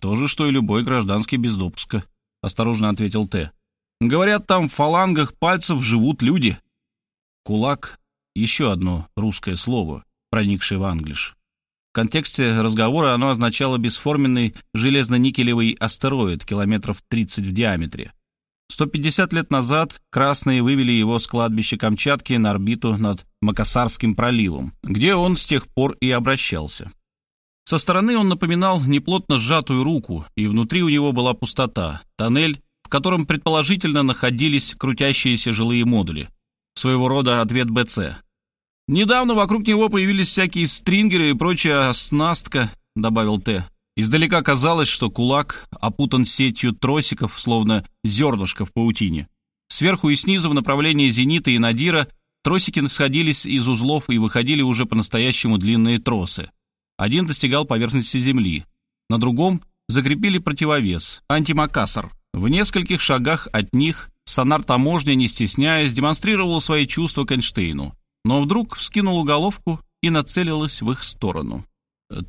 То же, что и любой гражданский без допуска, осторожно ответил Т. Говорят, там в фалангах пальцев живут люди. Кулак — еще одно русское слово, проникшее в англиш. В контексте разговора оно означало бесформенный железно-никелевый астероид километров 30 в диаметре. 150 лет назад красные вывели его с кладбища Камчатки на орбиту над Макасарским проливом, где он с тех пор и обращался. Со стороны он напоминал неплотно сжатую руку, и внутри у него была пустота, тоннель, котором предположительно находились крутящиеся жилые модули, своего рода ответ БЦ. Недавно вокруг него появились всякие стрингеры и прочая оснастка, добавил Т. Издалека казалось, что кулак опутан сетью тросиков, словно зернышко в паутине. Сверху и снизу в направлении зенита и надира тросики сходились из узлов и выходили уже по-настоящему длинные тросы. Один достигал поверхности земли, на другом закрепили противовес, антимакасар. В нескольких шагах от них сонар таможня, не стесняясь, демонстрировал свои чувства к Эйнштейну но вдруг вскинула головку и нацелилась в их сторону.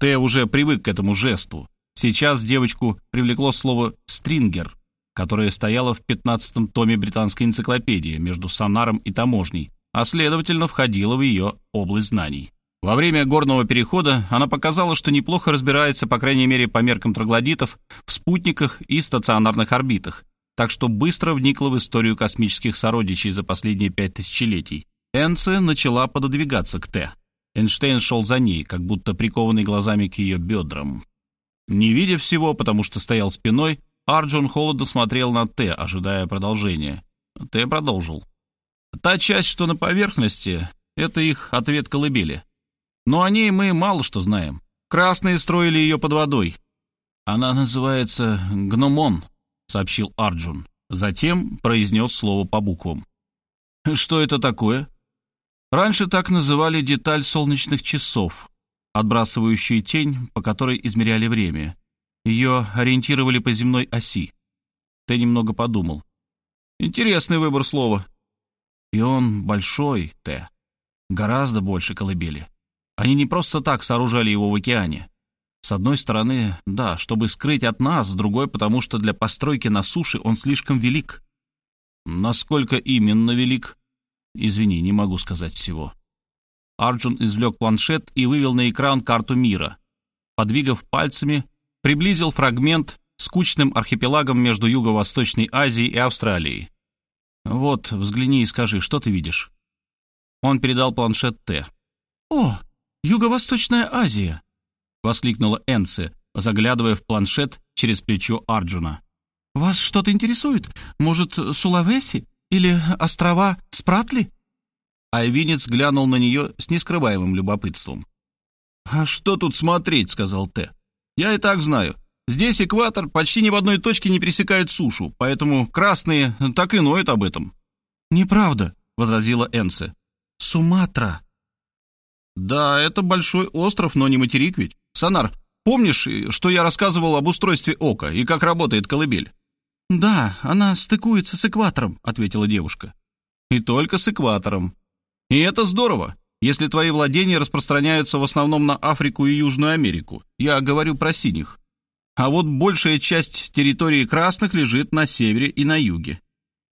Тея уже привык к этому жесту. Сейчас девочку привлекло слово «стрингер», которое стояло в пятнадцатом томе британской энциклопедии между сонаром и таможней, а следовательно входило в ее область знаний. Во время горного перехода она показала, что неплохо разбирается, по крайней мере, по меркам троглодитов, в спутниках и стационарных орбитах, так что быстро вникла в историю космических сородичей за последние пять тысячелетий. Энце начала пододвигаться к Т. Эйнштейн шел за ней, как будто прикованный глазами к ее бедрам. Не видя всего, потому что стоял спиной, Арджун холодно смотрел на Т, ожидая продолжения. Т продолжил. «Та часть, что на поверхности, это их ответ колыбели. Но о ней мы мало что знаем. Красные строили ее под водой. Она называется гномон», — сообщил Арджун. Затем произнес слово по буквам. «Что это такое?» Раньше так называли деталь солнечных часов, отбрасывающую тень, по которой измеряли время. Ее ориентировали по земной оси. Ты немного подумал. Интересный выбор слова. И он большой, Т. Гораздо больше колыбели. Они не просто так сооружали его в океане. С одной стороны, да, чтобы скрыть от нас, с другой, потому что для постройки на суше он слишком велик. Насколько именно велик? Извини, не могу сказать всего. Арджун извлек планшет и вывел на экран карту мира. Подвигав пальцами, приблизил фрагмент с кучным архипелагом между Юго-Восточной Азией и Австралией. «Вот, взгляни и скажи, что ты видишь?» Он передал планшет Т. «О, Юго-Восточная Азия!» — воскликнула Энце, заглядывая в планшет через плечо Арджуна. «Вас что-то интересует? Может, Сулавеси?» Или острова Спратли?» Айвинец глянул на нее с нескрываемым любопытством. «А что тут смотреть?» — сказал Т. «Я и так знаю. Здесь экватор почти ни в одной точке не пересекает сушу, поэтому красные так и ноют об этом». «Неправда», — возразила Энсе. «Суматра». «Да, это большой остров, но не материк ведь. Сонар, помнишь, что я рассказывал об устройстве ока и как работает колыбель?» «Да, она стыкуется с экватором», — ответила девушка. «И только с экватором. И это здорово, если твои владения распространяются в основном на Африку и Южную Америку. Я говорю про синих. А вот большая часть территории красных лежит на севере и на юге».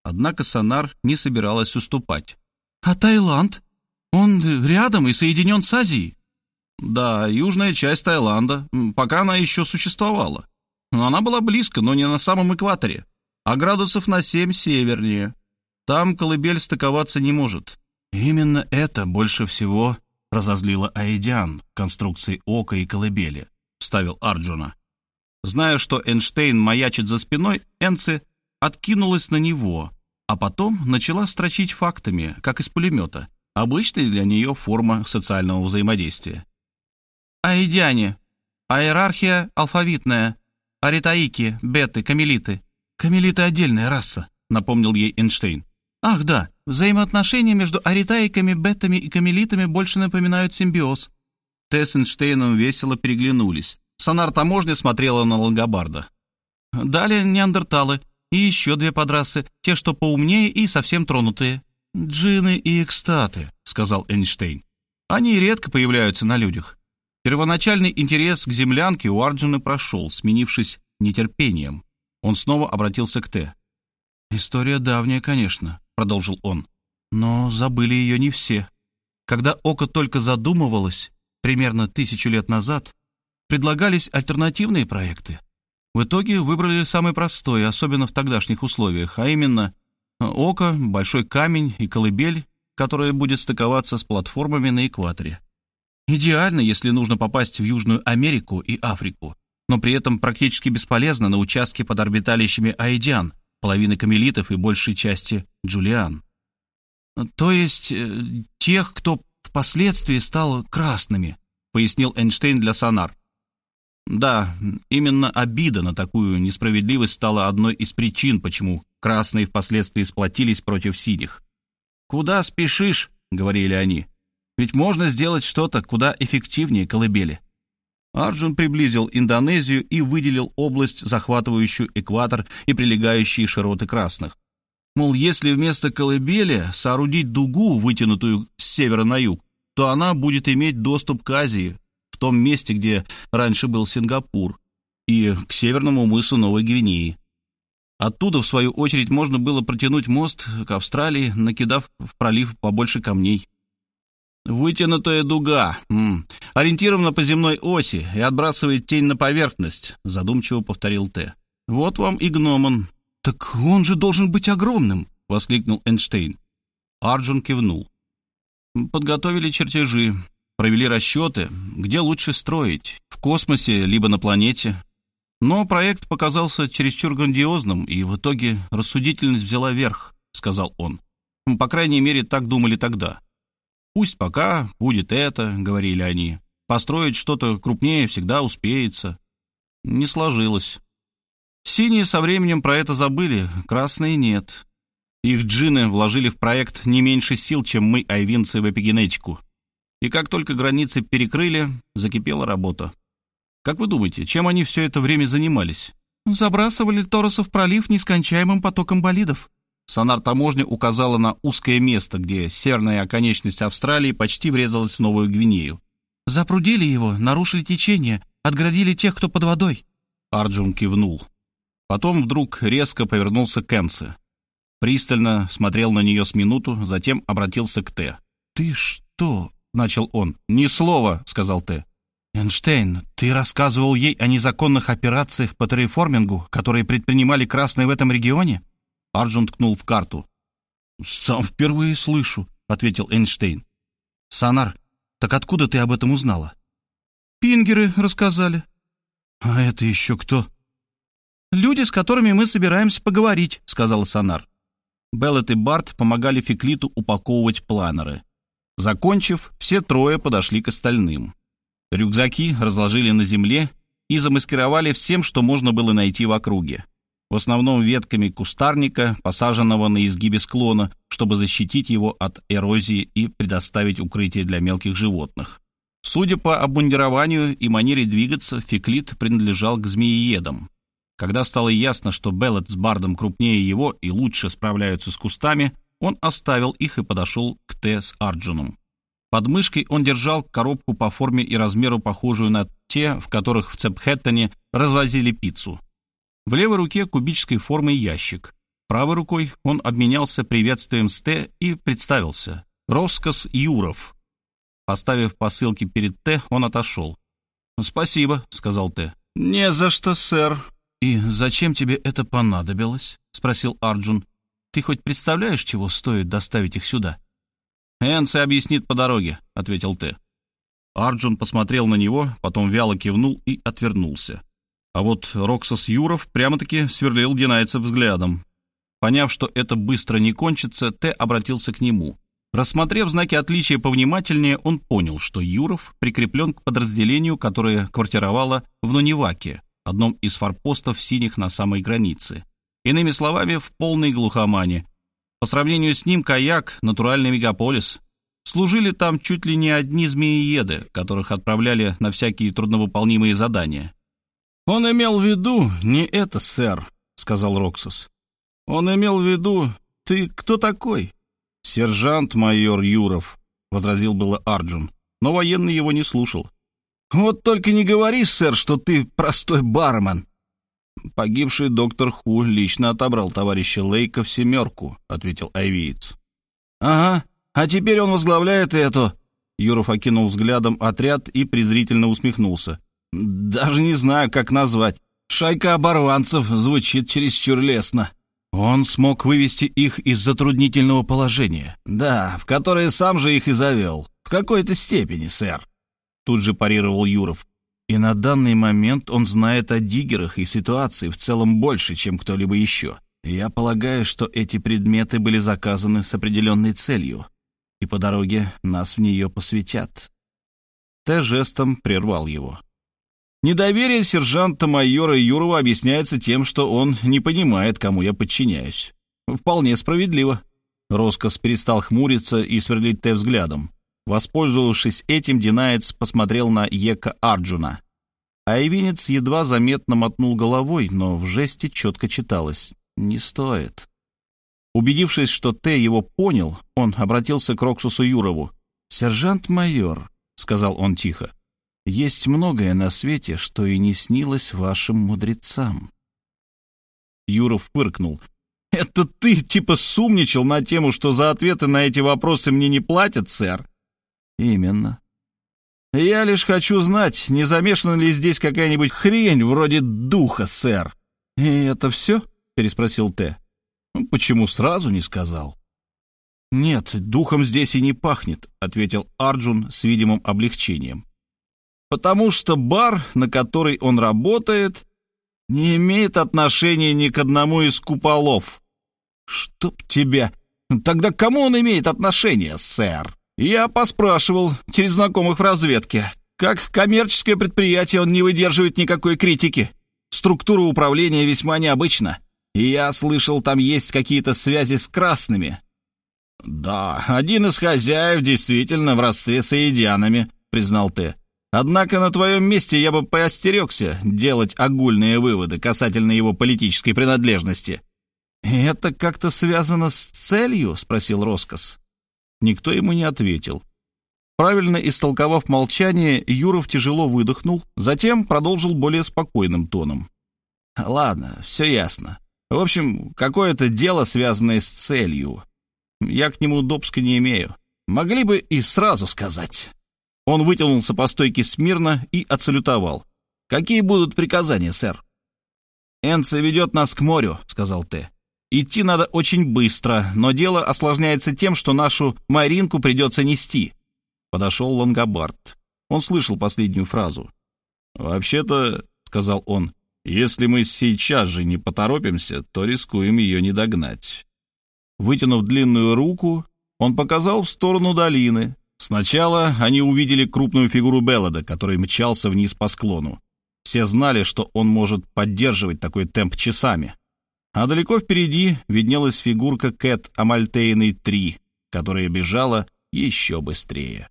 Однако Сонар не собиралась уступать. «А Таиланд? Он рядом и соединен с Азией. Да, южная часть Таиланда, пока она еще существовала. Она была близко, но не на самом экваторе, а градусов на семь севернее. Там колыбель стыковаться не может. Именно это больше всего разозлило Аидиан в конструкции ока и колыбели, вставил Арджуна. Зная, что Эйнштейн маячит за спиной, Энци откинулась на него, а потом начала строчить фактами, как из пулемета, обычная для нее форма социального взаимодействия. Аидиане. Иерархия алфавитная. Аритаики, беты, камелиты. Камелиты — отдельная раса, напомнил ей Эйнштейн. Ах, да, взаимоотношения между аритаиками, бетами и камелитами больше напоминают симбиоз. Тесс с Эйнштейном весело переглянулись. Сонар таможни смотрела на Лангобарда. Далее неандерталы и еще две подрасы, те, что поумнее и совсем тронутые. «Джины и экстаты», — сказал Эйнштейн. «Они редко появляются на людях. Первоначальный интерес к землянке у Арджуна прошел, сменившись нетерпением. Он снова обратился к Т. «История давняя, конечно», — продолжил он. «Но забыли ее не все. Когда Око только задумывалось, примерно тысячу лет назад, предлагались альтернативные проекты. В итоге выбрали самый простой, особенно в тогдашних условиях, а именно Око, большой камень и колыбель, которая будет стыковаться с платформами на экваторе. Идеально, если нужно попасть в Южную Америку и Африку, но при этом практически бесполезно на участке под орбиталищами Айдиан, половины камелитов и большей части Джулиан. То есть э, тех, кто впоследствии стал красными, пояснил Эйнштейн для Сонар. Да, именно обида на такую несправедливость стала одной из причин, почему красные впоследствии сплотились против синих. «Куда спешишь?» — говорили они. «Ведь можно сделать что-то куда эффективнее колыбели». Арджун приблизил Индонезию и выделил область, захватывающую экватор и прилегающие широты красных. Мол, если вместо колыбели соорудить дугу, вытянутую с севера на юг, то она будет иметь доступ к Азии, в том месте, где раньше был Сингапур, и к северному мысу Новой Гвинеи. Оттуда, в свою очередь, можно было протянуть мост к Австралии, накидав в пролив побольше камней. «Вытянутая дуга, м ориентирована по земной оси и отбрасывает тень на поверхность», — задумчиво повторил Т. «Вот вам и гномон». «Так он же должен быть огромным!» — воскликнул Эйнштейн. Арджун кивнул. Подготовили чертежи, провели расчеты, где лучше строить, в космосе либо на планете. Но проект показался чересчур грандиозным, и в итоге рассудительность взяла верх, сказал он. По крайней мере, так думали тогда. «Пусть пока будет это», — говорили они. «Построить что-то крупнее всегда успеется». Не сложилось. Синие со временем про это забыли, красные нет. Их джины вложили в проект не меньше сил, чем мы, айвинцы, в эпигенетику. И как только границы перекрыли, закипела работа. Как вы думаете, чем они все это время занимались? Забрасывали Торосов пролив нескончаемым потоком болидов, Сонар-таможня указала на узкое место, где северная оконечность Австралии почти врезалась в Новую Гвинею. «Запрудили его, нарушили течение, отградили тех, кто под водой». Арджун кивнул. Потом вдруг резко повернулся к Энце. Пристально смотрел на нее с минуту, затем обратился к Т. «Ты что?» — начал он. «Ни слова», — сказал Т. «Эйнштейн, ты рассказывал ей о незаконных операциях по терреформингу, которые предпринимали красные в этом регионе?» Арджун ткнул в карту. «Сам впервые слышу», — ответил Эйнштейн. «Санар, так откуда ты об этом узнала?» «Пингеры рассказали». «А это еще кто?» «Люди, с которыми мы собираемся поговорить», — сказал Санар. Беллет и Барт помогали Феклиту упаковывать планеры. Закончив, все трое подошли к остальным. Рюкзаки разложили на земле и замаскировали всем, что можно было найти в округе в основном ветками кустарника, посаженного на изгибе склона, чтобы защитить его от эрозии и предоставить укрытие для мелких животных. Судя по обмундированию и манере двигаться, Феклит принадлежал к змеиедам. Когда стало ясно, что Беллет с Бардом крупнее его и лучше справляются с кустами, он оставил их и подошел к Т с Арджуном. Под мышкой он держал коробку по форме и размеру, похожую на те, в которых в Цепхэттоне развозили пиццу. В левой руке кубической формы ящик. Правой рукой он обменялся приветствием с Т и представился. Роскос Юров. Поставив посылки перед Т, он отошел. «Спасибо», — сказал Т. «Не за что, сэр». «И зачем тебе это понадобилось?» — спросил Арджун. «Ты хоть представляешь, чего стоит доставить их сюда?» «Энси объяснит по дороге», — ответил Т. Арджун посмотрел на него, потом вяло кивнул и отвернулся. А вот Роксос Юров прямо-таки сверлил Генайца взглядом. Поняв, что это быстро не кончится, Т обратился к нему. Рассмотрев знаки отличия повнимательнее, он понял, что Юров прикреплен к подразделению, которое квартировало в Нуневаке, одном из форпостов синих на самой границе. Иными словами, в полной глухомане. По сравнению с ним Каяк — натуральный мегаполис. Служили там чуть ли не одни змеиеды, которых отправляли на всякие трудновыполнимые задания. «Он имел в виду не это, сэр», — сказал Роксос. «Он имел в виду, ты кто такой?» «Сержант-майор Юров», — возразил было Арджун, но военный его не слушал. «Вот только не говори, сэр, что ты простой бармен». «Погибший доктор Ху лично отобрал товарища Лейка в семерку», — ответил Айвиец. «Ага, а теперь он возглавляет эту...» Юров окинул взглядом отряд и презрительно усмехнулся. «Даже не знаю, как назвать. Шайка оборванцев звучит чересчур лестно». Он смог вывести их из затруднительного положения. Да, в которое сам же их и завел. В какой-то степени, сэр. Тут же парировал Юров. И на данный момент он знает о диггерах и ситуации в целом больше, чем кто-либо еще. Я полагаю, что эти предметы были заказаны с определенной целью, и по дороге нас в нее посвятят. Т жестом прервал его. Недоверие сержанта-майора Юрова объясняется тем, что он не понимает, кому я подчиняюсь. Вполне справедливо. Роскос перестал хмуриться и сверлить Т взглядом. Воспользовавшись этим, Динаец посмотрел на Ека Арджуна. Айвинец едва заметно мотнул головой, но в жесте четко читалось «не стоит». Убедившись, что Т его понял, он обратился к Роксусу Юрову. «Сержант-майор», — сказал он тихо, — есть многое на свете, что и не снилось вашим мудрецам. Юров фыркнул. «Это ты типа сумничал на тему, что за ответы на эти вопросы мне не платят, сэр?» «Именно. Я лишь хочу знать, не замешана ли здесь какая-нибудь хрень вроде духа, сэр». «И это все?» — переспросил Т. «Ну, «Почему сразу не сказал?» «Нет, духом здесь и не пахнет», — ответил Арджун с видимым облегчением потому что бар, на который он работает, не имеет отношения ни к одному из куполов. Чтоб тебя... Тогда к кому он имеет отношение, сэр? Я поспрашивал через знакомых в разведке. Как коммерческое предприятие он не выдерживает никакой критики. Структура управления весьма необычна. И я слышал, там есть какие-то связи с красными. Да, один из хозяев действительно в родстве с иедианами, признал Т. Однако на твоем месте я бы поостерегся делать огульные выводы касательно его политической принадлежности». «Это как-то связано с целью?» — спросил Роскос. Никто ему не ответил. Правильно истолковав молчание, Юров тяжело выдохнул, затем продолжил более спокойным тоном. «Ладно, все ясно. В общем, какое-то дело, связанное с целью. Я к нему допуска не имею. Могли бы и сразу сказать». Он вытянулся по стойке смирно и отсалютовал. «Какие будут приказания, сэр?» «Энце ведет нас к морю», — сказал Т. «Идти надо очень быстро, но дело осложняется тем, что нашу Маринку придется нести». Подошел Лангобард. Он слышал последнюю фразу. «Вообще-то», — сказал он, — «если мы сейчас же не поторопимся, то рискуем ее не догнать». Вытянув длинную руку, он показал в сторону долины, Сначала они увидели крупную фигуру Беллада, который мчался вниз по склону. Все знали, что он может поддерживать такой темп часами. А далеко впереди виднелась фигурка Кэт Амальтейной-3, которая бежала еще быстрее.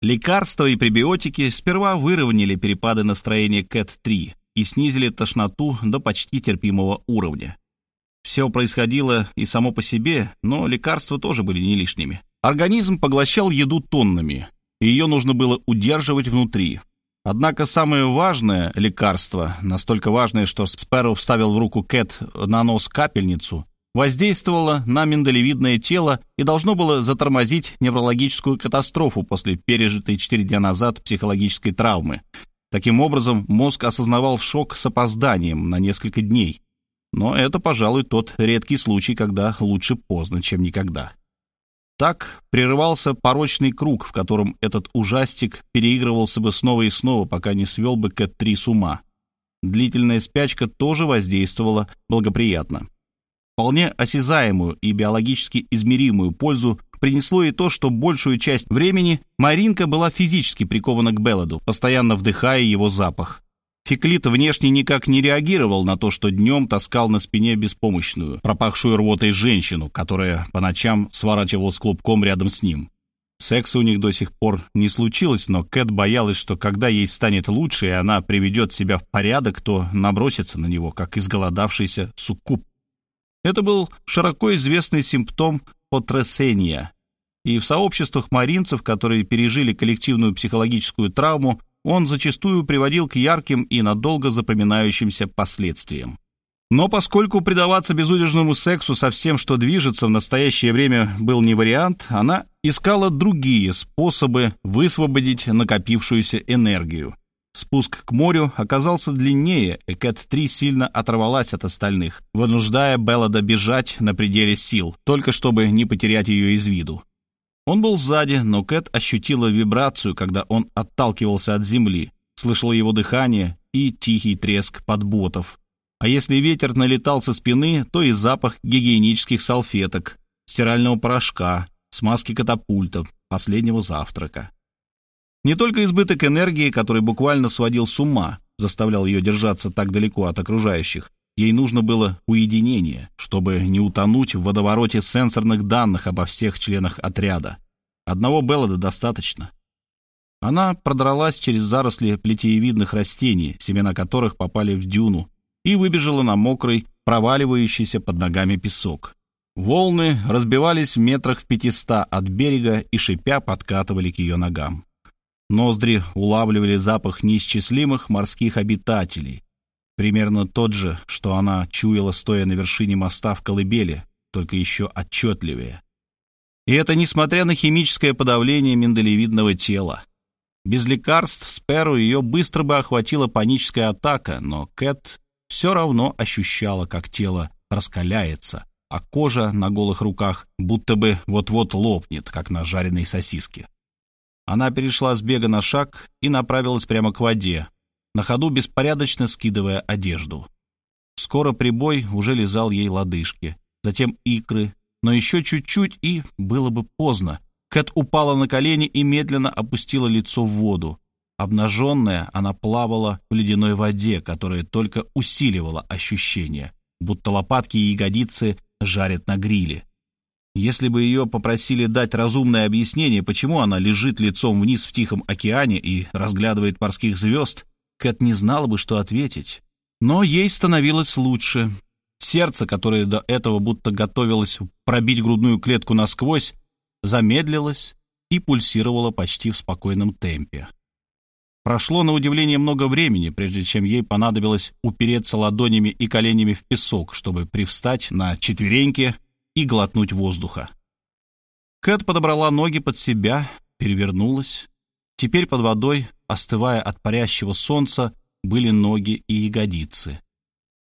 Лекарства и пребиотики сперва выровняли перепады настроения Кэт-3 и снизили тошноту до почти терпимого уровня. Все происходило и само по себе, но лекарства тоже были не лишними. Организм поглощал еду тоннами, и ее нужно было удерживать внутри. Однако самое важное лекарство, настолько важное, что Спэрроу вставил в руку Кэт на нос капельницу, воздействовало на миндалевидное тело и должно было затормозить неврологическую катастрофу после пережитой 4 дня назад психологической травмы. Таким образом, мозг осознавал шок с опозданием на несколько дней. Но это, пожалуй, тот редкий случай, когда лучше поздно, чем никогда. Так прерывался порочный круг, в котором этот ужастик переигрывался бы снова и снова, пока не свел бы Кэт-3 с ума. Длительная спячка тоже воздействовала благоприятно. Вполне осязаемую и биологически измеримую пользу принесло и то, что большую часть времени Маринка была физически прикована к Белладу, постоянно вдыхая его запах. Феклит внешне никак не реагировал на то, что днем таскал на спине беспомощную, пропахшую рвотой женщину, которая по ночам сворачивалась клубком рядом с ним. Секса у них до сих пор не случилось, но Кэт боялась, что когда ей станет лучше, и она приведет себя в порядок, то набросится на него, как изголодавшийся суккуб. Это был широко известный симптом потрясения. И в сообществах маринцев, которые пережили коллективную психологическую травму, он зачастую приводил к ярким и надолго запоминающимся последствиям. Но поскольку предаваться безудержному сексу со всем, что движется в настоящее время, был не вариант, она искала другие способы высвободить накопившуюся энергию. Спуск к морю оказался длиннее, и Кэт-3 сильно оторвалась от остальных, вынуждая Беллада бежать на пределе сил, только чтобы не потерять ее из виду. Он был сзади, но Кэт ощутила вибрацию, когда он отталкивался от земли, слышала его дыхание и тихий треск подботов. А если ветер налетал со спины, то и запах гигиенических салфеток, стирального порошка, смазки катапультов, последнего завтрака. Не только избыток энергии, который буквально сводил с ума, заставлял ее держаться так далеко от окружающих, Ей нужно было уединение, чтобы не утонуть в водовороте сенсорных данных обо всех членах отряда. Одного Беллада достаточно. Она продралась через заросли плетеевидных растений, семена которых попали в дюну, и выбежала на мокрый, проваливающийся под ногами песок. Волны разбивались в метрах в пятиста от берега и шипя подкатывали к ее ногам. Ноздри улавливали запах неисчислимых морских обитателей, Примерно тот же, что она чуяла, стоя на вершине моста в колыбели, только еще отчетливее. И это несмотря на химическое подавление миндалевидного тела. Без лекарств Сперу ее быстро бы охватила паническая атака, но Кэт все равно ощущала, как тело раскаляется, а кожа на голых руках будто бы вот-вот лопнет, как на жареной сосиске. Она перешла с бега на шаг и направилась прямо к воде, на ходу беспорядочно скидывая одежду. Скоро прибой уже лизал ей лодыжки, затем икры, но еще чуть-чуть и было бы поздно. Кэт упала на колени и медленно опустила лицо в воду. Обнаженная, она плавала в ледяной воде, которая только усиливала ощущение, будто лопатки и ягодицы жарят на гриле. Если бы ее попросили дать разумное объяснение, почему она лежит лицом вниз в Тихом океане и разглядывает морских звезд, Кэт не знала бы, что ответить. Но ей становилось лучше. Сердце, которое до этого будто готовилось пробить грудную клетку насквозь, замедлилось и пульсировало почти в спокойном темпе. Прошло на удивление много времени, прежде чем ей понадобилось упереться ладонями и коленями в песок, чтобы привстать на четвереньки и глотнуть воздуха. Кэт подобрала ноги под себя, перевернулась. Теперь под водой остывая от парящего солнца, были ноги и ягодицы.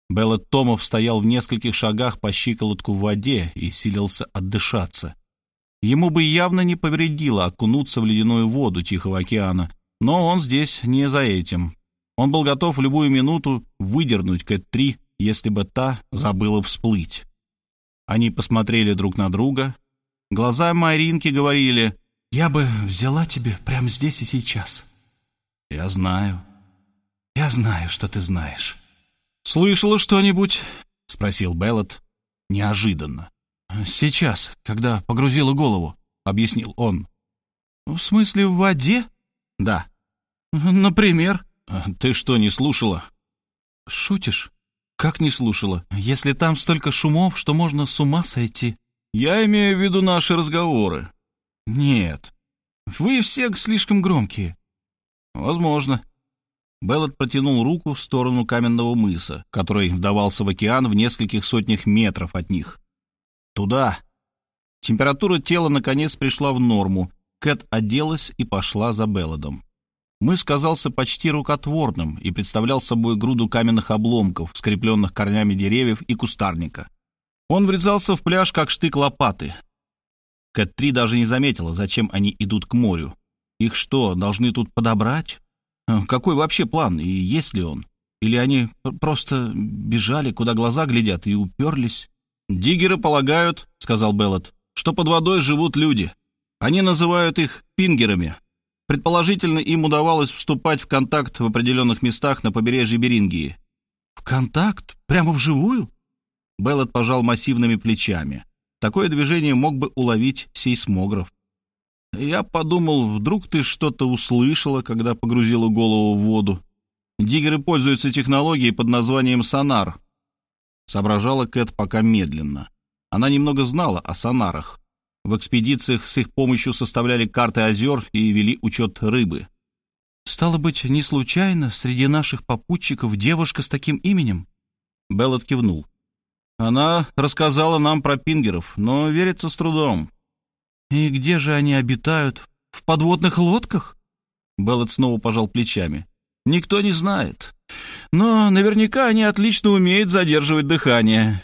Белла Томов стоял в нескольких шагах по щиколотку в воде и силился отдышаться. Ему бы явно не повредило окунуться в ледяную воду Тихого океана, но он здесь не за этим. Он был готов в любую минуту выдернуть Кэт-3, если бы та забыла всплыть. Они посмотрели друг на друга. Глаза Маринки говорили «Я бы взяла тебя прямо здесь и сейчас». «Я знаю. Я знаю, что ты знаешь». «Слышала что-нибудь?» — спросил Беллот неожиданно. «Сейчас, когда погрузила голову», — объяснил он. «В смысле, в воде?» «Да». «Например?» «Ты что, не слушала?» «Шутишь?» «Как не слушала? Если там столько шумов, что можно с ума сойти». «Я имею в виду наши разговоры». «Нет. Вы все слишком громкие. «Возможно». Беллот протянул руку в сторону каменного мыса, который вдавался в океан в нескольких сотнях метров от них. «Туда!» Температура тела наконец пришла в норму. Кэт оделась и пошла за Белладом. Мыс казался почти рукотворным и представлял собой груду каменных обломков, скрепленных корнями деревьев и кустарника. Он врезался в пляж, как штык лопаты. Кэт-3 даже не заметила, зачем они идут к морю. Их что, должны тут подобрать? А, какой вообще план и есть ли он? Или они просто бежали, куда глаза глядят, и уперлись? «Диггеры полагают, — сказал Беллот, — что под водой живут люди. Они называют их пингерами. Предположительно, им удавалось вступать в контакт в определенных местах на побережье Берингии». «В контакт? Прямо вживую?» Беллот пожал массивными плечами. Такое движение мог бы уловить сейсмограф. Я подумал, вдруг ты что-то услышала, когда погрузила голову в воду. Диггеры пользуются технологией под названием сонар. Соображала Кэт пока медленно. Она немного знала о сонарах. В экспедициях с их помощью составляли карты озер и вели учет рыбы. «Стало быть, не случайно среди наших попутчиков девушка с таким именем?» Беллот кивнул. «Она рассказала нам про пингеров, но верится с трудом. «И где же они обитают? В подводных лодках?» Беллет снова пожал плечами. «Никто не знает. Но наверняка они отлично умеют задерживать дыхание».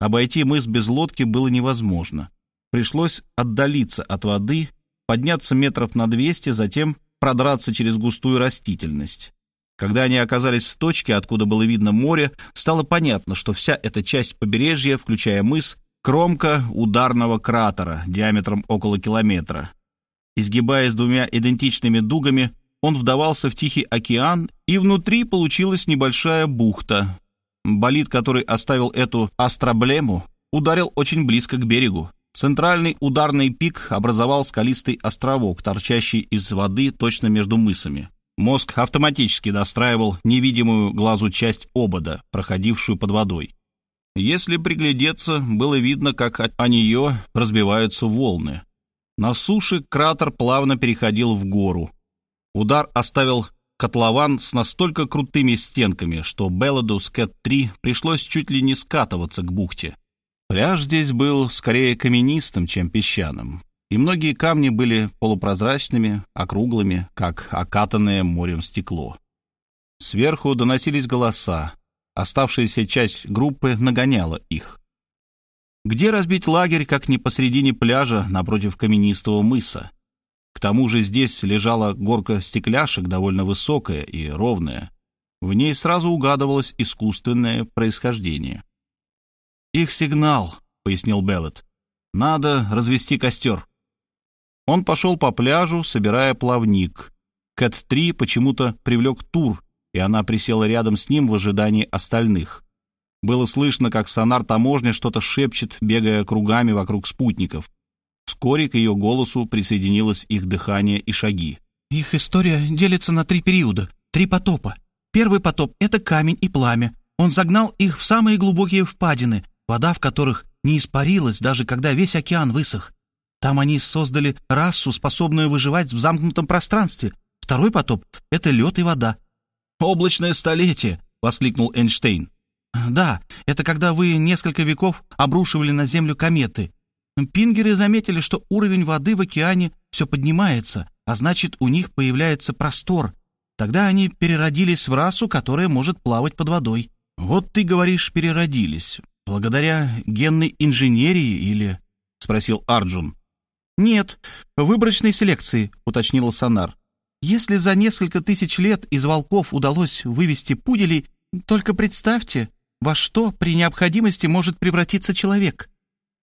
Обойти мыс без лодки было невозможно. Пришлось отдалиться от воды, подняться метров на двести, затем продраться через густую растительность. Когда они оказались в точке, откуда было видно море, стало понятно, что вся эта часть побережья, включая мыс, Кромка ударного кратера диаметром около километра. Изгибаясь двумя идентичными дугами, он вдавался в Тихий океан, и внутри получилась небольшая бухта. Болид, который оставил эту астроблему, ударил очень близко к берегу. Центральный ударный пик образовал скалистый островок, торчащий из воды точно между мысами. Мозг автоматически достраивал невидимую глазу часть обода, проходившую под водой. Если приглядеться, было видно, как о нее разбиваются волны. На суше кратер плавно переходил в гору. Удар оставил котлован с настолько крутыми стенками, что Белладу с Кэт-3 пришлось чуть ли не скатываться к бухте. Пляж здесь был скорее каменистым, чем песчаным, и многие камни были полупрозрачными, округлыми, как окатанное морем стекло. Сверху доносились голоса, Оставшаяся часть группы нагоняла их. Где разбить лагерь, как не посредине пляжа напротив каменистого мыса? К тому же здесь лежала горка стекляшек, довольно высокая и ровная. В ней сразу угадывалось искусственное происхождение. «Их сигнал», — пояснил Беллет. «Надо развести костер». Он пошел по пляжу, собирая плавник. Кэт-3 почему-то привлек Тур, и она присела рядом с ним в ожидании остальных. Было слышно, как сонар таможни что-то шепчет, бегая кругами вокруг спутников. Вскоре к ее голосу присоединилось их дыхание и шаги. «Их история делится на три периода, три потопа. Первый потоп — это камень и пламя. Он загнал их в самые глубокие впадины, вода в которых не испарилась, даже когда весь океан высох. Там они создали расу, способную выживать в замкнутом пространстве. Второй потоп — это лед и вода. «Облачное столетие!» — воскликнул Эйнштейн. «Да, это когда вы несколько веков обрушивали на Землю кометы. Пингеры заметили, что уровень воды в океане все поднимается, а значит, у них появляется простор. Тогда они переродились в расу, которая может плавать под водой. Вот ты говоришь, переродились. Благодаря генной инженерии или...» — спросил Арджун. «Нет, выборочной селекции», — уточнила Сонар. Если за несколько тысяч лет из волков удалось вывести пуделей, только представьте, во что при необходимости может превратиться человек.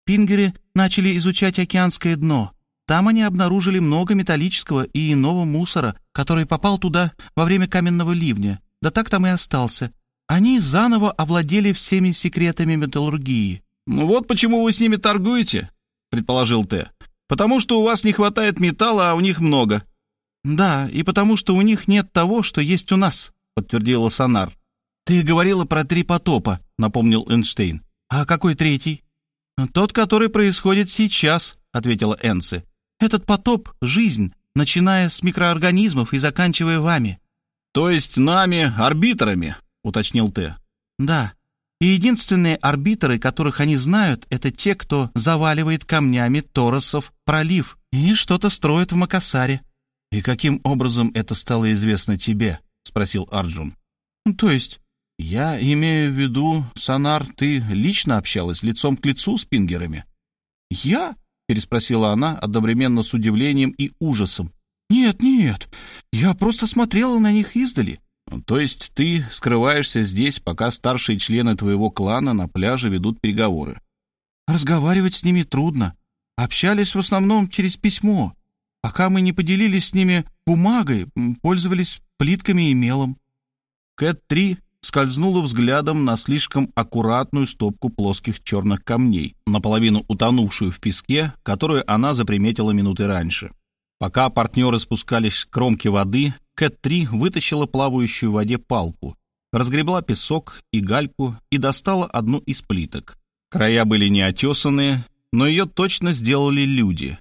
Пингеры начали изучать океанское дно. Там они обнаружили много металлического и иного мусора, который попал туда во время каменного ливня. Да так там и остался. Они заново овладели всеми секретами металлургии. «Ну вот почему вы с ними торгуете», — предположил Т. «Потому что у вас не хватает металла, а у них много. «Да, и потому что у них нет того, что есть у нас», — подтвердила Сонар. «Ты говорила про три потопа», — напомнил Эйнштейн. «А какой третий?» «Тот, который происходит сейчас», — ответила Энси. «Этот потоп — жизнь, начиная с микроорганизмов и заканчивая вами». «То есть нами, арбитрами», — уточнил Т. «Да. И единственные арбитры, которых они знают, это те, кто заваливает камнями Торосов пролив и что-то строит в Макасаре. «И каким образом это стало известно тебе?» — спросил Арджун. «То есть?» «Я имею в виду, Санар, ты лично общалась лицом к лицу с пингерами?» «Я?» — переспросила она одновременно с удивлением и ужасом. «Нет, нет, я просто смотрела на них издали». «То есть ты скрываешься здесь, пока старшие члены твоего клана на пляже ведут переговоры?» «Разговаривать с ними трудно. Общались в основном через письмо. Пока мы не поделились с ними бумагой, пользовались плитками и мелом». Кэт-3 скользнула взглядом на слишком аккуратную стопку плоских черных камней, наполовину утонувшую в песке, которую она заприметила минуты раньше. Пока партнеры спускались к кромке воды, Кэт-3 вытащила плавающую в воде палку, разгребла песок и гальку и достала одну из плиток. Края были неотесанные, но ее точно сделали люди.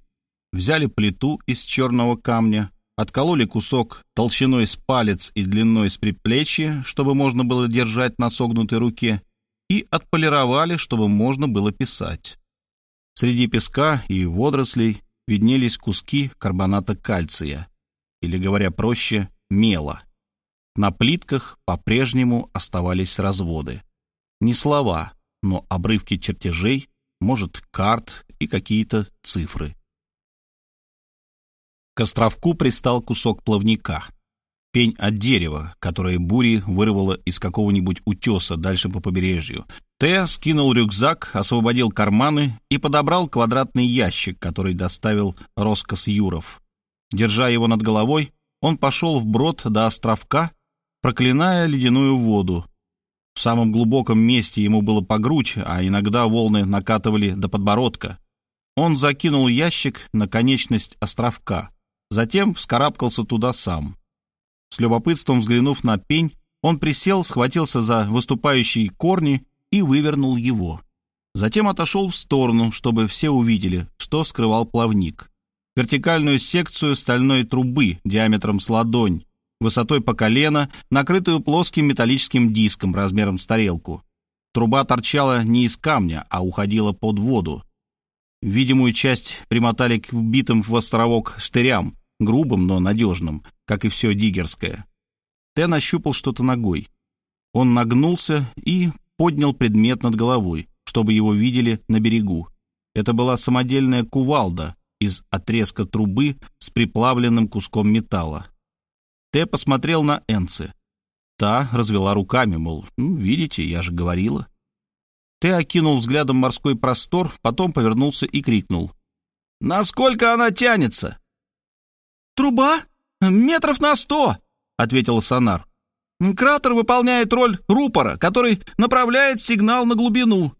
Взяли плиту из черного камня, откололи кусок толщиной с палец и длиной с предплечья, чтобы можно было держать на согнутой руке, и отполировали, чтобы можно было писать. Среди песка и водорослей виднелись куски карбоната кальция, или, говоря проще, мела. На плитках по-прежнему оставались разводы. Не слова, но обрывки чертежей, может, карт и какие-то цифры. К островку пристал кусок плавника. Пень от дерева, которое бури вырвало из какого-нибудь утеса дальше по побережью, Т скинул рюкзак, освободил карманы и подобрал квадратный ящик, который доставил Роскос Юров. Держа его над головой, он пошел вброд до островка, проклиная ледяную воду. В самом глубоком месте ему было по грудь, а иногда волны накатывали до подбородка. Он закинул ящик на конечность островка, затем вскарабкался туда сам. С любопытством взглянув на пень, он присел, схватился за выступающие корни и вывернул его. Затем отошел в сторону, чтобы все увидели, что скрывал плавник. Вертикальную секцию стальной трубы диаметром с ладонь, высотой по колено, накрытую плоским металлическим диском размером с тарелку. Труба торчала не из камня, а уходила под воду. Видимую часть примотали к вбитым в островок штырям, грубым, но надежным, как и все диггерское. Тен ощупал что-то ногой. Он нагнулся и поднял предмет над головой, чтобы его видели на берегу. Это была самодельная кувалда из отрезка трубы с приплавленным куском металла. Т посмотрел на Энцы. Та развела руками, мол, ну, видите, я же говорила. Т окинул взглядом морской простор, потом повернулся и крикнул. «Насколько она тянется?» «Труба? Метров на сто!» — ответил Сонар. Кратер выполняет роль рупора, который направляет сигнал на глубину».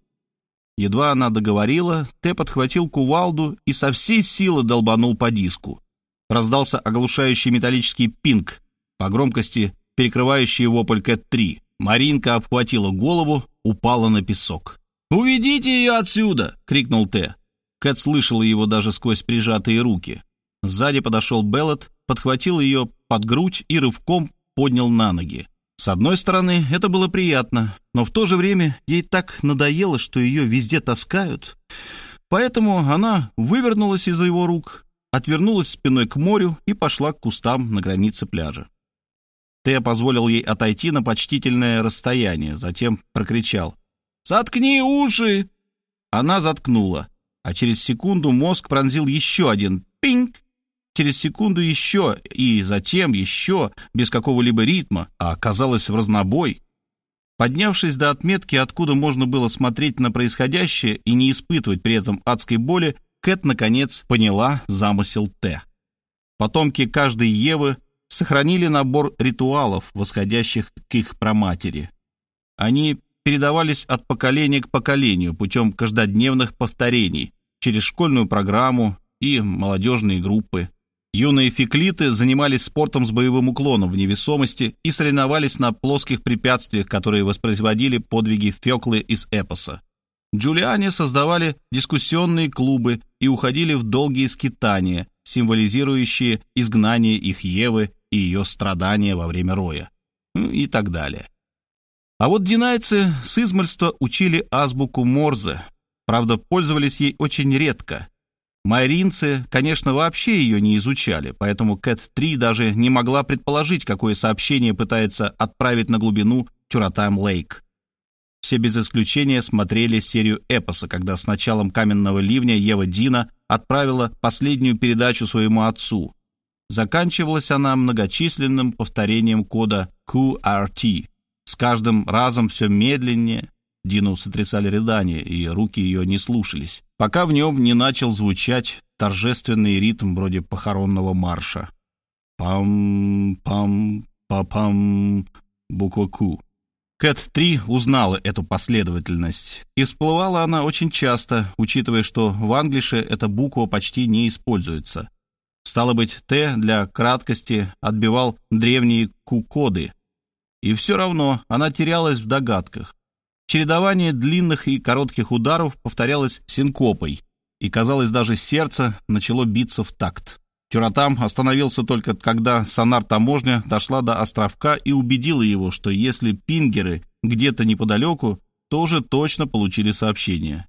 Едва она договорила, Т подхватил кувалду и со всей силы долбанул по диску. Раздался оглушающий металлический пинг, по громкости перекрывающий вопль Кэт-3. Маринка обхватила голову, упала на песок. «Уведите ее отсюда!» — крикнул Т. Кэт слышала его даже сквозь прижатые руки. Сзади подошел Беллет, подхватил ее под грудь и рывком поднял на ноги. С одной стороны, это было приятно, но в то же время ей так надоело, что ее везде таскают. Поэтому она вывернулась из-за его рук, отвернулась спиной к морю и пошла к кустам на границе пляжа. Тея позволил ей отойти на почтительное расстояние, затем прокричал «Заткни уши!» Она заткнула, а через секунду мозг пронзил еще один «пинг!» через секунду еще, и затем еще, без какого-либо ритма, а оказалось в разнобой. Поднявшись до отметки, откуда можно было смотреть на происходящее и не испытывать при этом адской боли, Кэт, наконец, поняла замысел Т. Потомки каждой Евы сохранили набор ритуалов, восходящих к их праматери. Они передавались от поколения к поколению путем каждодневных повторений, через школьную программу и молодежные группы. Юные феклиты занимались спортом с боевым уклоном в невесомости и соревновались на плоских препятствиях, которые воспроизводили подвиги феклы из эпоса. Джулиане создавали дискуссионные клубы и уходили в долгие скитания, символизирующие изгнание их Евы и ее страдания во время роя. Ну и так далее. А вот динайцы с измальства учили азбуку Морзе, правда, пользовались ей очень редко. Майринцы, конечно, вообще ее не изучали, поэтому Кэт-3 даже не могла предположить, какое сообщение пытается отправить на глубину Тюратайм-Лейк. Все без исключения смотрели серию эпоса, когда с началом каменного ливня Ева Дина отправила последнюю передачу своему отцу. Заканчивалась она многочисленным повторением кода QRT. С каждым разом все медленнее. Дину сотрясали рыдания, и руки ее не слушались, пока в нем не начал звучать торжественный ритм вроде похоронного марша. Пам-пам-па-пам, буква «Q». Кэт-3 узнала эту последовательность, и всплывала она очень часто, учитывая, что в англише эта буква почти не используется. Стало быть, «Т» для краткости отбивал древние Q-коды, и все равно она терялась в догадках. Чередование длинных и коротких ударов повторялось синкопой, и, казалось, даже сердце начало биться в такт. Тюратам остановился только когда сонар-таможня дошла до островка и убедила его, что если пингеры где-то неподалеку, то уже точно получили сообщение.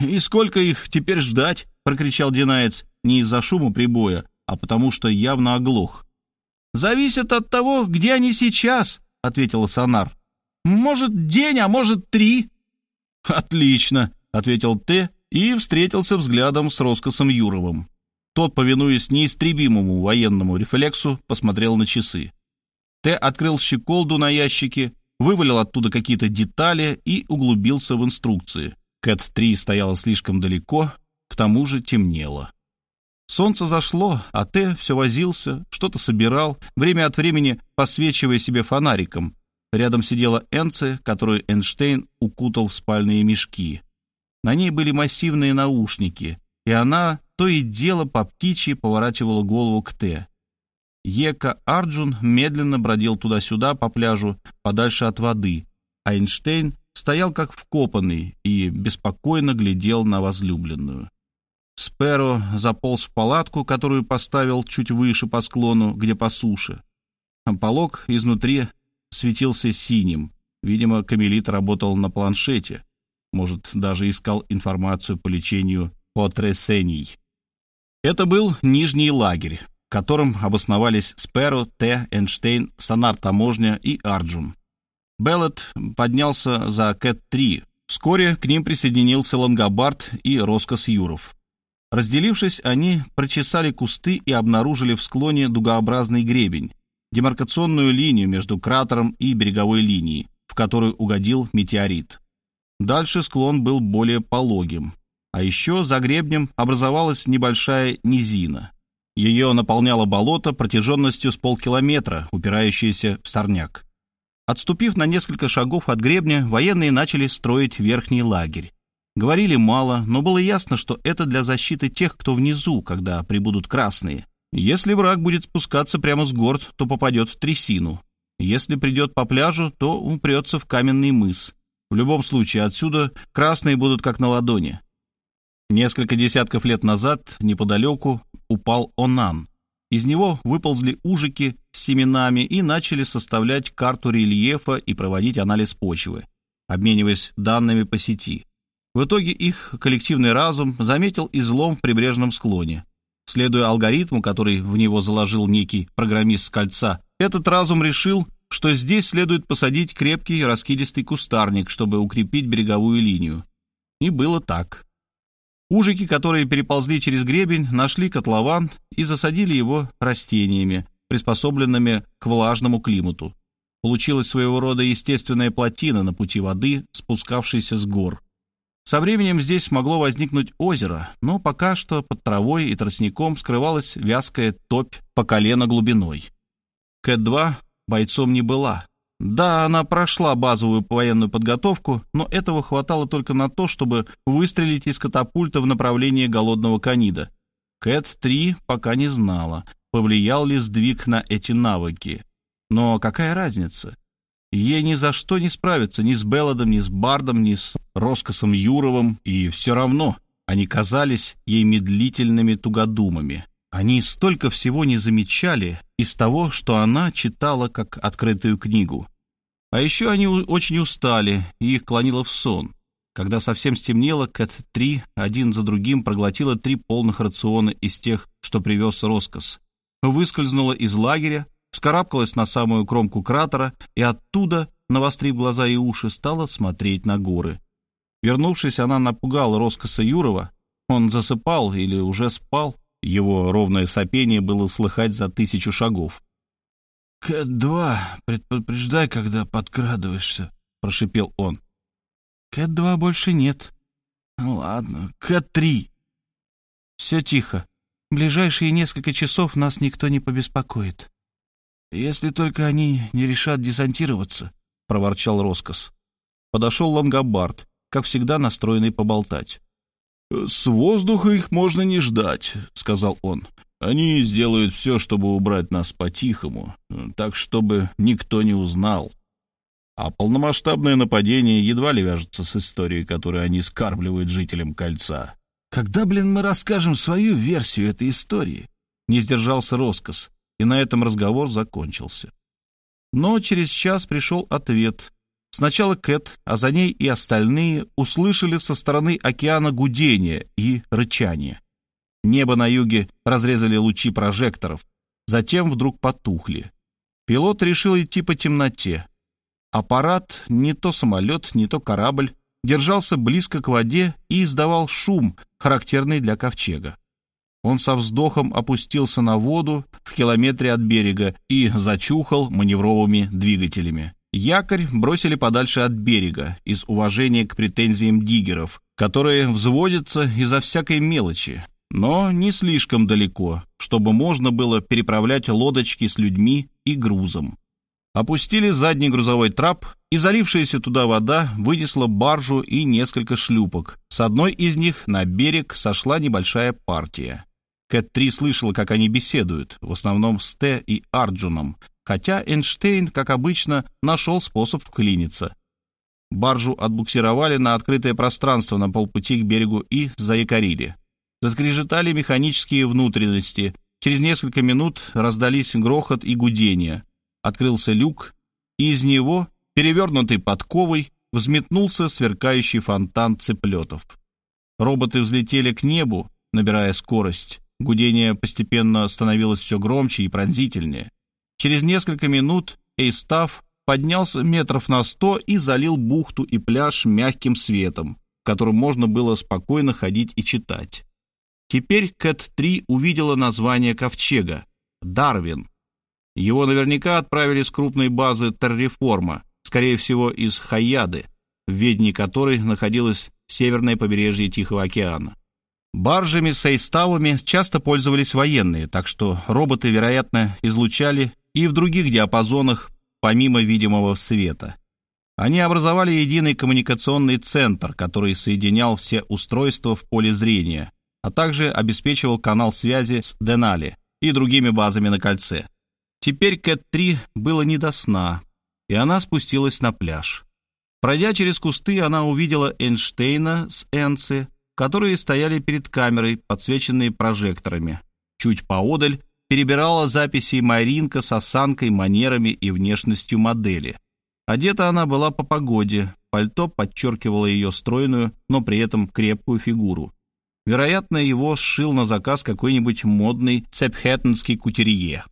«И сколько их теперь ждать?» — прокричал Динаец не из-за шума прибоя, а потому что явно оглох. «Зависит от того, где они сейчас», — ответила Сонар. «Может, день, а может, три». «Отлично», — ответил Т и встретился взглядом с Роскосом Юровым. Тот, повинуясь неистребимому военному рефлексу, посмотрел на часы. Т открыл щеколду на ящике, вывалил оттуда какие-то детали и углубился в инструкции. Кэт-3 стояла слишком далеко, к тому же темнело. Солнце зашло, а Т все возился, что-то собирал, время от времени посвечивая себе фонариком. Рядом сидела Энце, которую Эйнштейн укутал в спальные мешки. На ней были массивные наушники, и она то и дело по птичьи поворачивала голову к Т. Ека Арджун медленно бродил туда-сюда по пляжу, подальше от воды, а Эйнштейн стоял как вкопанный и беспокойно глядел на возлюбленную. Сперо заполз в палатку, которую поставил чуть выше по склону, где по суше. Полог изнутри светился синим. Видимо, Камелит работал на планшете. Может, даже искал информацию по лечению потрясений. Это был нижний лагерь, в котором обосновались Сперо, Т, Эйнштейн, Сонар-таможня и Арджун. Беллет поднялся за Кэт-3. Вскоре к ним присоединился Лангобард и Роскос Юров. Разделившись, они прочесали кусты и обнаружили в склоне дугообразный гребень, демаркационную линию между кратером и береговой линией, в которую угодил метеорит. Дальше склон был более пологим. А еще за гребнем образовалась небольшая низина. Ее наполняло болото протяженностью с полкилометра, упирающееся в сорняк. Отступив на несколько шагов от гребня, военные начали строить верхний лагерь. Говорили мало, но было ясно, что это для защиты тех, кто внизу, когда прибудут красные. Если враг будет спускаться прямо с гор, то попадет в трясину. Если придет по пляжу, то упрется в каменный мыс. В любом случае, отсюда красные будут как на ладони. Несколько десятков лет назад неподалеку упал Онан. Из него выползли ужики с семенами и начали составлять карту рельефа и проводить анализ почвы, обмениваясь данными по сети. В итоге их коллективный разум заметил излом в прибрежном склоне. Следуя алгоритму, который в него заложил некий программист с кольца, этот разум решил, что здесь следует посадить крепкий раскидистый кустарник, чтобы укрепить береговую линию. И было так. Ужики, которые переползли через гребень, нашли котлован и засадили его растениями, приспособленными к влажному климату. Получилась своего рода естественная плотина на пути воды, спускавшейся с гор. Со временем здесь могло возникнуть озеро, но пока что под травой и тростником скрывалась вязкая топь по колено глубиной. Кэт-2 бойцом не была, да, она прошла базовую военную подготовку, но этого хватало только на то, чтобы выстрелить из катапульта в направлении голодного канида. Кэт-3 пока не знала, повлиял ли сдвиг на эти навыки. Но какая разница? Ей ни за что не справиться ни с Белладом, ни с Бардом, ни с Роскосом Юровым, и все равно они казались ей медлительными тугодумами. Они столько всего не замечали из того, что она читала как открытую книгу. А еще они очень устали, и их клонило в сон. Когда совсем стемнело, Кэт-3 один за другим проглотила три полных рациона из тех, что привез Роскос. Выскользнула из лагеря, вскарабкалась на самую кромку кратера и оттуда, навострив глаза и уши, стала смотреть на горы. Вернувшись, она напугала Роскоса Юрова. Он засыпал или уже спал. Его ровное сопение было слыхать за тысячу шагов. «Кэт-2, предупреждай, когда подкрадываешься», — прошипел он. «Кэт-2 больше нет». «Ну ладно, Кэт-3». «Все тихо. Ближайшие несколько часов нас никто не побеспокоит». «Если только они не решат десантироваться», — проворчал Роскос. Подошел Лангобард как всегда настроенный поболтать. «С воздуха их можно не ждать», — сказал он. «Они сделают все, чтобы убрать нас по-тихому, так, чтобы никто не узнал. А полномасштабное нападение едва ли вяжется с историей, которую они скармливают жителям кольца». «Когда, блин, мы расскажем свою версию этой истории?» Не сдержался Роскос, и на этом разговор закончился. Но через час пришел ответ, Сначала Кэт, а за ней и остальные услышали со стороны океана гудение и рычание. Небо на юге разрезали лучи прожекторов, затем вдруг потухли. Пилот решил идти по темноте. Аппарат, не то самолет, не то корабль, держался близко к воде и издавал шум, характерный для ковчега. Он со вздохом опустился на воду в километре от берега и зачухал маневровыми двигателями. Якорь бросили подальше от берега из уважения к претензиям диггеров, которые взводятся из-за всякой мелочи, но не слишком далеко, чтобы можно было переправлять лодочки с людьми и грузом. Опустили задний грузовой трап, и залившаяся туда вода вынесла баржу и несколько шлюпок. С одной из них на берег сошла небольшая партия. Кэт-3 слышала, как они беседуют, в основном с Т и Арджуном, хотя Эйнштейн, как обычно, нашел способ вклиниться. Баржу отбуксировали на открытое пространство на полпути к берегу и заякорили. Заскрежетали механические внутренности. Через несколько минут раздались грохот и гудение. Открылся люк, и из него, перевернутый подковой, взметнулся сверкающий фонтан цеплетов. Роботы взлетели к небу, набирая скорость. Гудение постепенно становилось все громче и пронзительнее. Через несколько минут Эйстав поднялся метров на сто и залил бухту и пляж мягким светом, в котором можно было спокойно ходить и читать. Теперь Кэт-3 увидела название ковчега — Дарвин. Его наверняка отправили с крупной базы Терреформа, скорее всего, из Хаяды, в ведении которой находилось северное побережье Тихого океана. Баржами с эйставами часто пользовались военные, так что роботы, вероятно, излучали и в других диапазонах, помимо видимого света. Они образовали единый коммуникационный центр, который соединял все устройства в поле зрения, а также обеспечивал канал связи с Денали и другими базами на кольце. Теперь Кэт-3 было не до сна, и она спустилась на пляж. Пройдя через кусты, она увидела Эйнштейна с Энци, которые стояли перед камерой, подсвеченные прожекторами. Чуть поодаль перебирала записи Маринка с осанкой, манерами и внешностью модели. Одета она была по погоде, пальто подчеркивало ее стройную, но при этом крепкую фигуру. Вероятно, его сшил на заказ какой-нибудь модный цепхеттенский кутерье.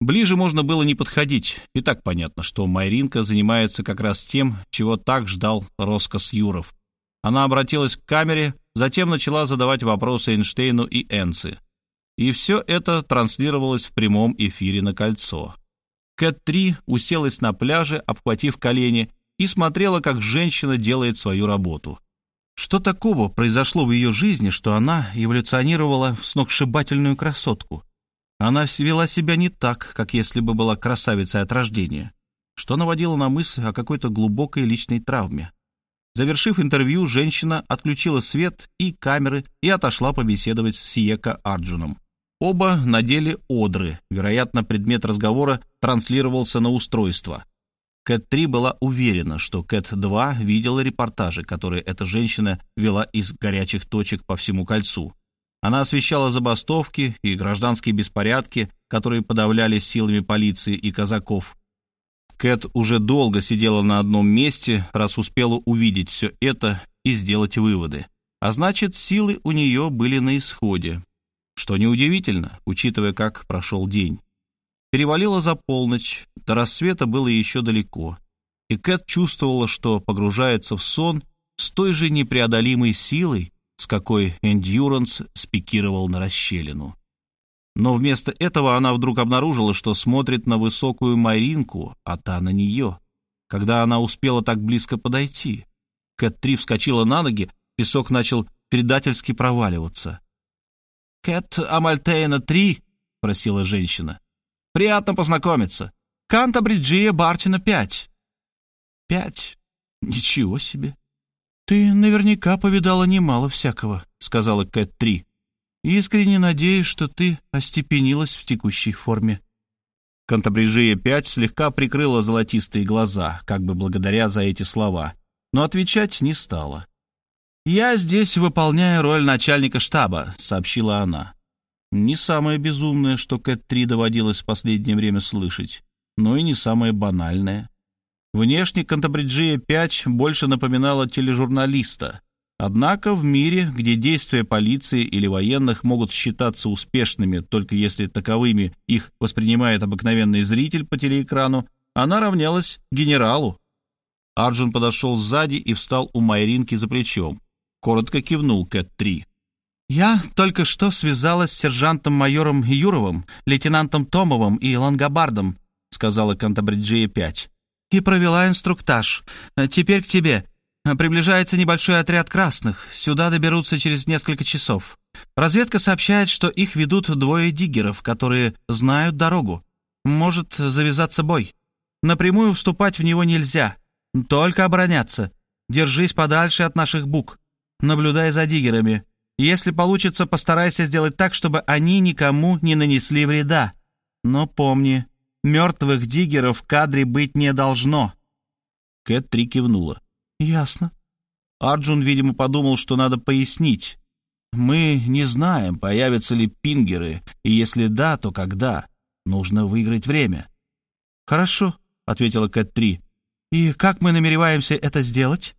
Ближе можно было не подходить, и так понятно, что Майринка занимается как раз тем, чего так ждал Роскос Юров. Она обратилась к камере, затем начала задавать вопросы Эйнштейну и Энци. И все это транслировалось в прямом эфире на кольцо. Кэт-3 уселась на пляже, обхватив колени, и смотрела, как женщина делает свою работу. Что такого произошло в ее жизни, что она эволюционировала в сногсшибательную красотку? Она вела себя не так, как если бы была красавицей от рождения, что наводило на мысль о какой-то глубокой личной травме. Завершив интервью, женщина отключила свет и камеры и отошла побеседовать с Сиека Арджуном. Оба надели одры. Вероятно, предмет разговора транслировался на устройство. Кэт-3 была уверена, что Кэт-2 видела репортажи, которые эта женщина вела из горячих точек по всему кольцу. Она освещала забастовки и гражданские беспорядки, которые подавлялись силами полиции и казаков. Кэт уже долго сидела на одном месте, раз успела увидеть все это и сделать выводы. А значит, силы у нее были на исходе. Что неудивительно, учитывая, как прошел день. Перевалило за полночь, до рассвета было еще далеко. И Кэт чувствовала, что погружается в сон с той же непреодолимой силой, с какой Эндюранс спикировал на расщелину. Но вместо этого она вдруг обнаружила, что смотрит на высокую Маринку, а та на нее, когда она успела так близко подойти. Кэт-3 вскочила на ноги, песок начал предательски проваливаться. «Кэт Амальтейна-3?» — просила женщина. «Приятно познакомиться. Канта-Бриджия Бартина-5». «Пять? Ничего себе!» «Ты наверняка повидала немало всякого», — сказала Кэт-3. Искренне надеюсь, что ты остепенилась в текущей форме». Кантабриджия-5 слегка прикрыла золотистые глаза, как бы благодаря за эти слова, но отвечать не стала. «Я здесь выполняю роль начальника штаба», — сообщила она. Не самое безумное, что Кэт-3 доводилось в последнее время слышать, но и не самое банальное. Внешне Кантабриджия-5 больше напоминала тележурналиста — Однако в мире, где действия полиции или военных могут считаться успешными только если таковыми их воспринимает обыкновенный зритель по телеэкрану, она равнялась генералу. Арджун подошел сзади и встал у Майринки за плечом. Коротко кивнул Кэт-3. «Я только что связалась с сержантом-майором Юровым, лейтенантом Томовым и Лангобардом», сказала Кантабриджия-5, «и провела инструктаж. Теперь к тебе. Приближается небольшой отряд красных. Сюда доберутся через несколько часов. Разведка сообщает, что их ведут двое диггеров, которые знают дорогу. Может завязаться бой. Напрямую вступать в него нельзя. Только обороняться. Держись подальше от наших бук. Наблюдай за диггерами. Если получится, постарайся сделать так, чтобы они никому не нанесли вреда. Но помни, мертвых диггеров в кадре быть не должно. Кэт три кивнула. «Ясно». Арджун, видимо, подумал, что надо пояснить. «Мы не знаем, появятся ли пингеры, и если да, то когда. Нужно выиграть время». «Хорошо», — ответила Кэт-3. «И как мы намереваемся это сделать?»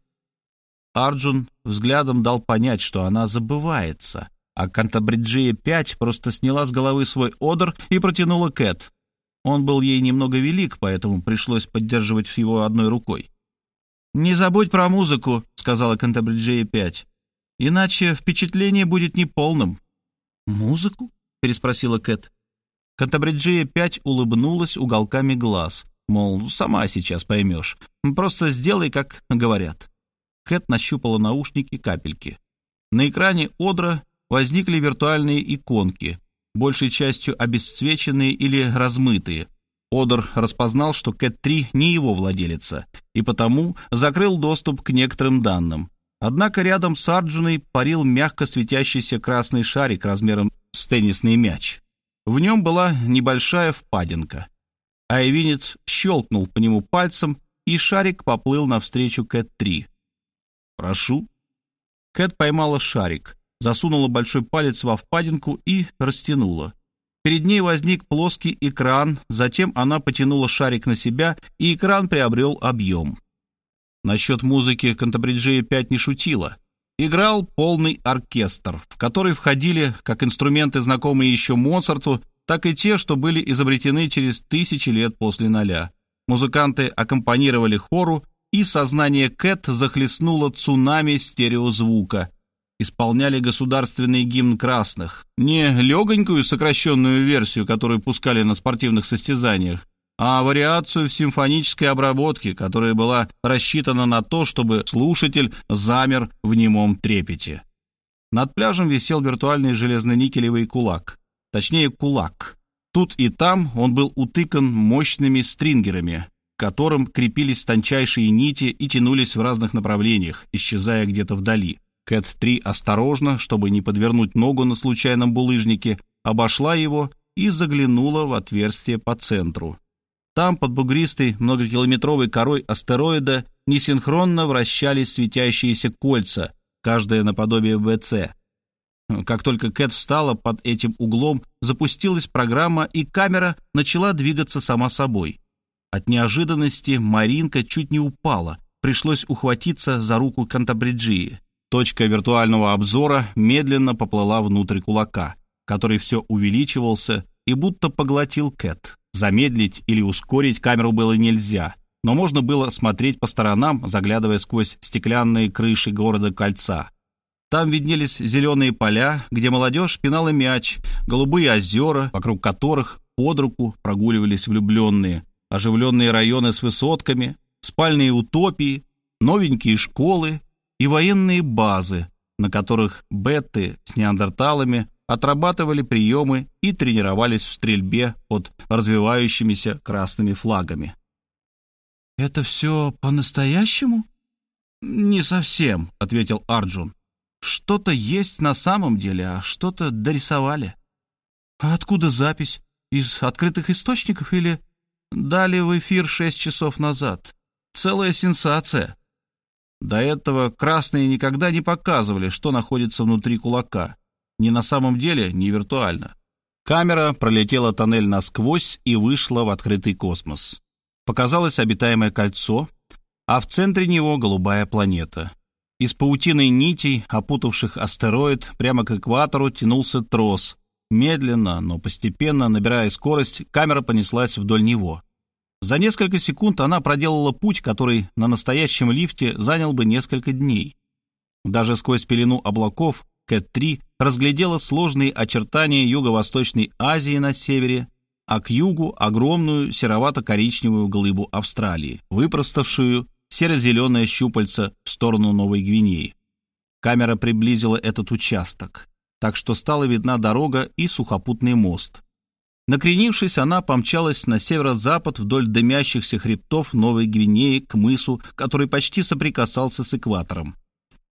Арджун взглядом дал понять, что она забывается, а Кантабриджия-5 просто сняла с головы свой одр и протянула Кэт. Он был ей немного велик, поэтому пришлось поддерживать его одной рукой. «Не забудь про музыку», — сказала Кантабриджия-5. «Иначе впечатление будет неполным». «Музыку?» — переспросила Кэт. Кантабриджия-5 улыбнулась уголками глаз, мол, сама сейчас поймешь. Просто сделай, как говорят. Кэт нащупала наушники капельки. На экране Одра возникли виртуальные иконки, большей частью обесцвеченные или размытые, Одер распознал, что Кэт-3 не его владелица, и потому закрыл доступ к некоторым данным. Однако рядом с Арджуной парил мягко светящийся красный шарик размером с теннисный мяч. В нем была небольшая впадинка. Айвинец щелкнул по нему пальцем, и шарик поплыл навстречу Кэт-3. «Прошу». Кэт поймала шарик, засунула большой палец во впадинку и растянула. Перед ней возник плоский экран, затем она потянула шарик на себя, и экран приобрел объем. Насчет музыки Кантабриджия 5 не шутила. Играл полный оркестр, в который входили как инструменты, знакомые еще Моцарту, так и те, что были изобретены через тысячи лет после ноля. Музыканты аккомпанировали хору, и сознание Кэт захлестнуло цунами стереозвука — исполняли государственный гимн красных. Не легонькую сокращенную версию, которую пускали на спортивных состязаниях, а вариацию в симфонической обработке, которая была рассчитана на то, чтобы слушатель замер в немом трепете. Над пляжем висел виртуальный железно-никелевый кулак. Точнее, кулак. Тут и там он был утыкан мощными стрингерами, к которым крепились тончайшие нити и тянулись в разных направлениях, исчезая где-то вдали. Кэт-3 осторожно, чтобы не подвернуть ногу на случайном булыжнике, обошла его и заглянула в отверстие по центру. Там, под бугристой многокилометровой корой астероида, несинхронно вращались светящиеся кольца, каждое наподобие ВЦ. Как только Кэт встала под этим углом, запустилась программа, и камера начала двигаться сама собой. От неожиданности Маринка чуть не упала. Пришлось ухватиться за руку Кантабриджии. Точка виртуального обзора медленно поплыла внутрь кулака, который все увеличивался и будто поглотил Кэт. Замедлить или ускорить камеру было нельзя, но можно было смотреть по сторонам, заглядывая сквозь стеклянные крыши города Кольца. Там виднелись зеленые поля, где молодежь пинала мяч, голубые озера, вокруг которых под руку прогуливались влюбленные, оживленные районы с высотками, спальные утопии, новенькие школы и военные базы, на которых беты с неандерталами отрабатывали приемы и тренировались в стрельбе под развивающимися красными флагами. «Это все по-настоящему?» «Не совсем», — ответил Арджун. «Что-то есть на самом деле, а что-то дорисовали». «А откуда запись? Из открытых источников или...» «Дали в эфир шесть часов назад. Целая сенсация». До этого красные никогда не показывали, что находится внутри кулака. Ни на самом деле, ни виртуально. Камера пролетела тоннель насквозь и вышла в открытый космос. Показалось обитаемое кольцо, а в центре него голубая планета. Из паутины нитей, опутавших астероид, прямо к экватору тянулся трос. Медленно, но постепенно, набирая скорость, камера понеслась вдоль него. За несколько секунд она проделала путь, который на настоящем лифте занял бы несколько дней. Даже сквозь пелену облаков Кэт-3 разглядела сложные очертания Юго-Восточной Азии на севере, а к югу огромную серовато-коричневую глыбу Австралии, выпроставшую серо-зеленое щупальце в сторону Новой Гвинеи. Камера приблизила этот участок, так что стала видна дорога и сухопутный мост. Накренившись, она помчалась на северо-запад вдоль дымящихся хребтов Новой Гвинеи к мысу, который почти соприкасался с экватором.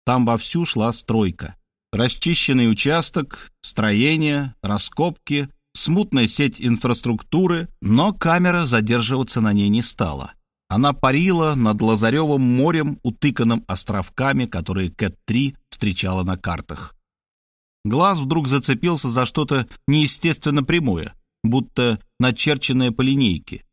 Там вовсю шла стройка. Расчищенный участок, строения, раскопки, смутная сеть инфраструктуры, но камера задерживаться на ней не стала. Она парила над Лазаревым морем, утыканным островками, которые Кэт-3 встречала на картах. Глаз вдруг зацепился за что-то неестественно прямое, будто начерченное по линейке.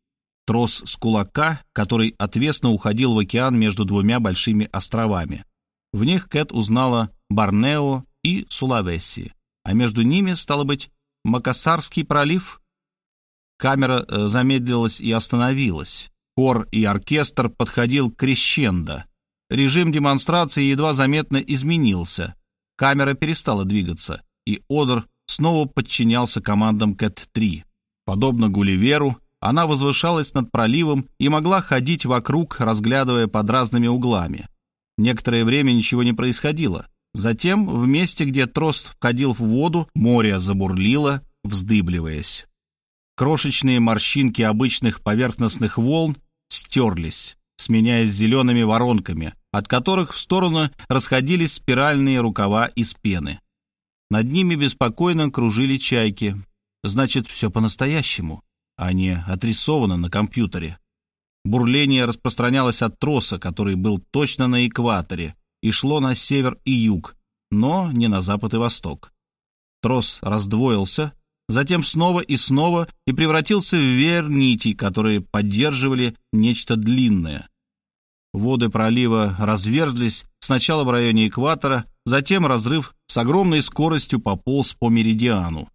Трос с кулака, который отвесно уходил в океан между двумя большими островами. В них Кэт узнала Борнео и Сулавеси, а между ними, стало быть, Макасарский пролив. Камера э, замедлилась и остановилась. Хор и оркестр подходил к крещендо. Режим демонстрации едва заметно изменился. Камера перестала двигаться, и Одер снова подчинялся командам Кэт-3. Подобно Гулливеру, она возвышалась над проливом и могла ходить вокруг, разглядывая под разными углами. Некоторое время ничего не происходило. Затем, в месте, где трос входил в воду, море забурлило, вздыбливаясь. Крошечные морщинки обычных поверхностных волн стерлись, сменяясь зелеными воронками, от которых в сторону расходились спиральные рукава из пены. Над ними беспокойно кружили чайки. Значит, все по-настоящему, а не отрисовано на компьютере. Бурление распространялось от троса, который был точно на экваторе, и шло на север и юг, но не на запад и восток. Трос раздвоился, затем снова и снова и превратился в веер нитей, которые поддерживали нечто длинное. Воды пролива разверзлись сначала в районе экватора, затем разрыв с огромной скоростью пополз по меридиану.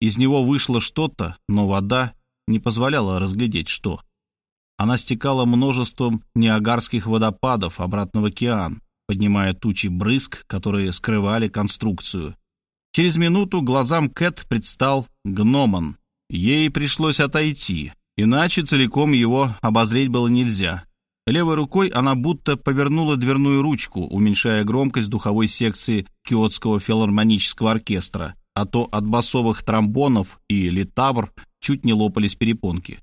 Из него вышло что-то, но вода не позволяла разглядеть, что. Она стекала множеством неагарских водопадов обратно в океан, поднимая тучи брызг, которые скрывали конструкцию. Через минуту глазам Кэт предстал гномон. Ей пришлось отойти, иначе целиком его обозреть было нельзя. Левой рукой она будто повернула дверную ручку, уменьшая громкость духовой секции Киотского филармонического оркестра, а то от басовых тромбонов и литавр чуть не лопались перепонки.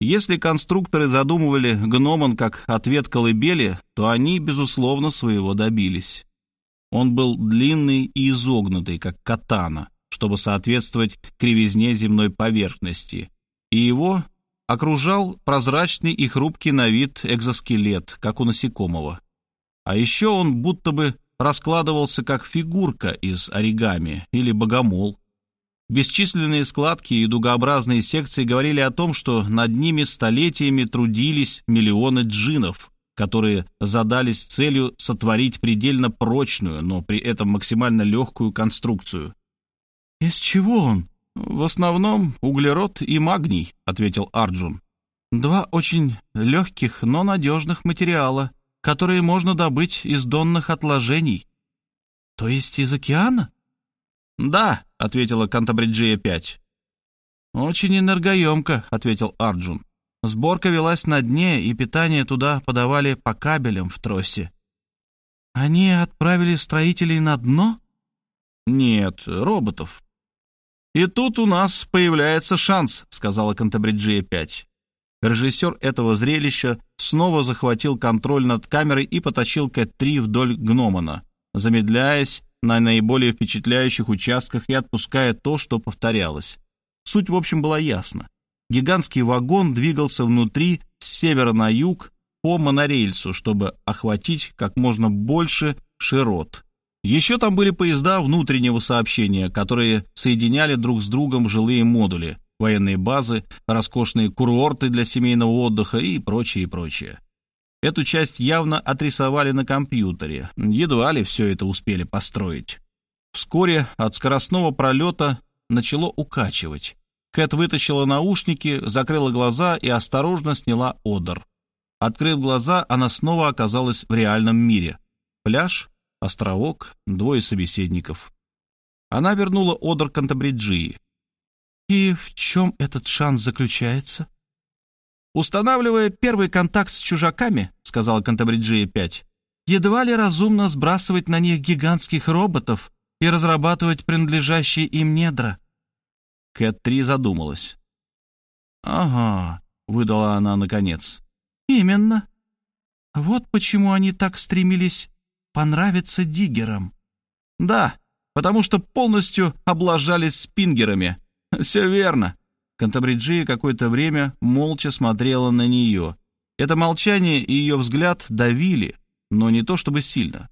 Если конструкторы задумывали гномон как ответ колыбели, то они, безусловно, своего добились. Он был длинный и изогнутый, как катана, чтобы соответствовать кривизне земной поверхности, и его окружал прозрачный и хрупкий на вид экзоскелет, как у насекомого. А еще он будто бы раскладывался как фигурка из оригами или богомол. Бесчисленные складки и дугообразные секции говорили о том, что над ними столетиями трудились миллионы джинов, которые задались целью сотворить предельно прочную, но при этом максимально легкую конструкцию. «Из чего он?» «В основном углерод и магний», — ответил Арджун. «Два очень легких, но надежных материала, которые можно добыть из донных отложений». «То есть из океана?» «Да», — ответила Кантабриджия-5. «Очень энергоемко», — ответил Арджун. «Сборка велась на дне, и питание туда подавали по кабелям в тросе». «Они отправили строителей на дно?» «Нет, роботов». «И тут у нас появляется шанс», — сказала Кантабриджия-5. Режиссер этого зрелища снова захватил контроль над камерой и потащил Кэт-3 вдоль гномана, замедляясь на наиболее впечатляющих участках и отпуская то, что повторялось. Суть, в общем, была ясна. Гигантский вагон двигался внутри с севера на юг по монорельсу, чтобы охватить как можно больше широт. Еще там были поезда внутреннего сообщения, которые соединяли друг с другом жилые модули, военные базы, роскошные курорты для семейного отдыха и прочее, и прочее. Эту часть явно отрисовали на компьютере, едва ли все это успели построить. Вскоре от скоростного пролета начало укачивать. Кэт вытащила наушники, закрыла глаза и осторожно сняла одер. Открыв глаза, она снова оказалась в реальном мире. Пляж, островок, двое собеседников. Она вернула одер Кантабриджии. «И в чем этот шанс заключается?» «Устанавливая первый контакт с чужаками», — сказала Кантабриджия-5, «едва ли разумно сбрасывать на них гигантских роботов и разрабатывать принадлежащие им недра». Кэт-3 задумалась. «Ага», — выдала она наконец. «Именно. Вот почему они так стремились понравиться диггерам». «Да, потому что полностью облажались спингерами. Все верно. Кантабриджия какое-то время молча смотрела на нее. Это молчание и ее взгляд давили, но не то чтобы сильно.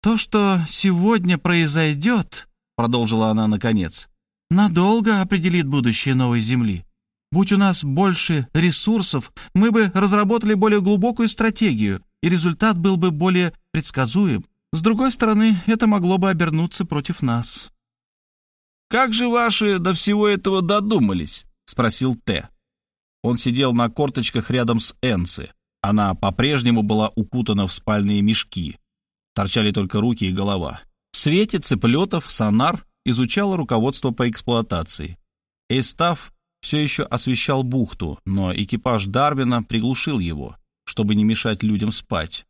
«То, что сегодня произойдет», — продолжила она наконец, — «надолго определит будущее новой Земли. Будь у нас больше ресурсов, мы бы разработали более глубокую стратегию, и результат был бы более предсказуем. С другой стороны, это могло бы обернуться против нас». «Как же ваши до всего этого додумались?» — спросил Т. Он сидел на корточках рядом с Энси. Она по-прежнему была укутана в спальные мешки. Торчали только руки и голова. В свете цеплетов сонар изучал руководство по эксплуатации. Эйстав все еще освещал бухту, но экипаж Дарвина приглушил его, чтобы не мешать людям спать.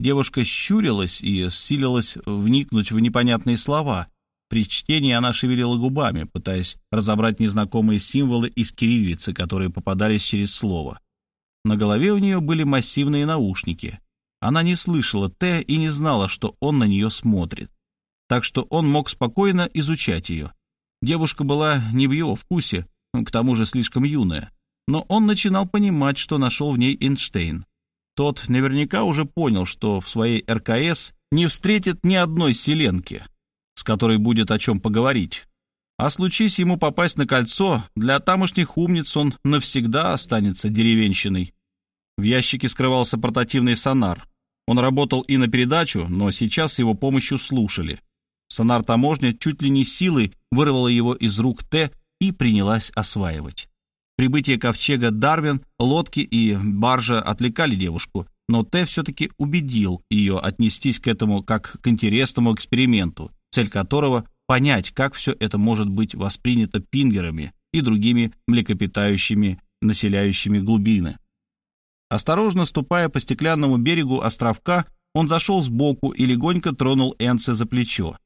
Девушка щурилась и силилась вникнуть в непонятные слова, при чтении она шевелила губами, пытаясь разобрать незнакомые символы из кириллицы, которые попадались через слово. На голове у нее были массивные наушники. Она не слышала Т и не знала, что он на нее смотрит. Так что он мог спокойно изучать ее. Девушка была не в его вкусе, к тому же слишком юная. Но он начинал понимать, что нашел в ней Эйнштейн. Тот наверняка уже понял, что в своей РКС не встретит ни одной селенки с которой будет о чем поговорить. А случись ему попасть на кольцо, для тамошних умниц он навсегда останется деревенщиной. В ящике скрывался портативный сонар. Он работал и на передачу, но сейчас его помощью слушали. Сонар-таможня чуть ли не силой вырвала его из рук Т и принялась осваивать. Прибытие ковчега Дарвин, лодки и баржа отвлекали девушку, но Т все-таки убедил ее отнестись к этому как к интересному эксперименту, цель которого — понять, как все это может быть воспринято пингерами и другими млекопитающими, населяющими глубины. Осторожно ступая по стеклянному берегу островка, он зашел сбоку и легонько тронул Энце за плечо.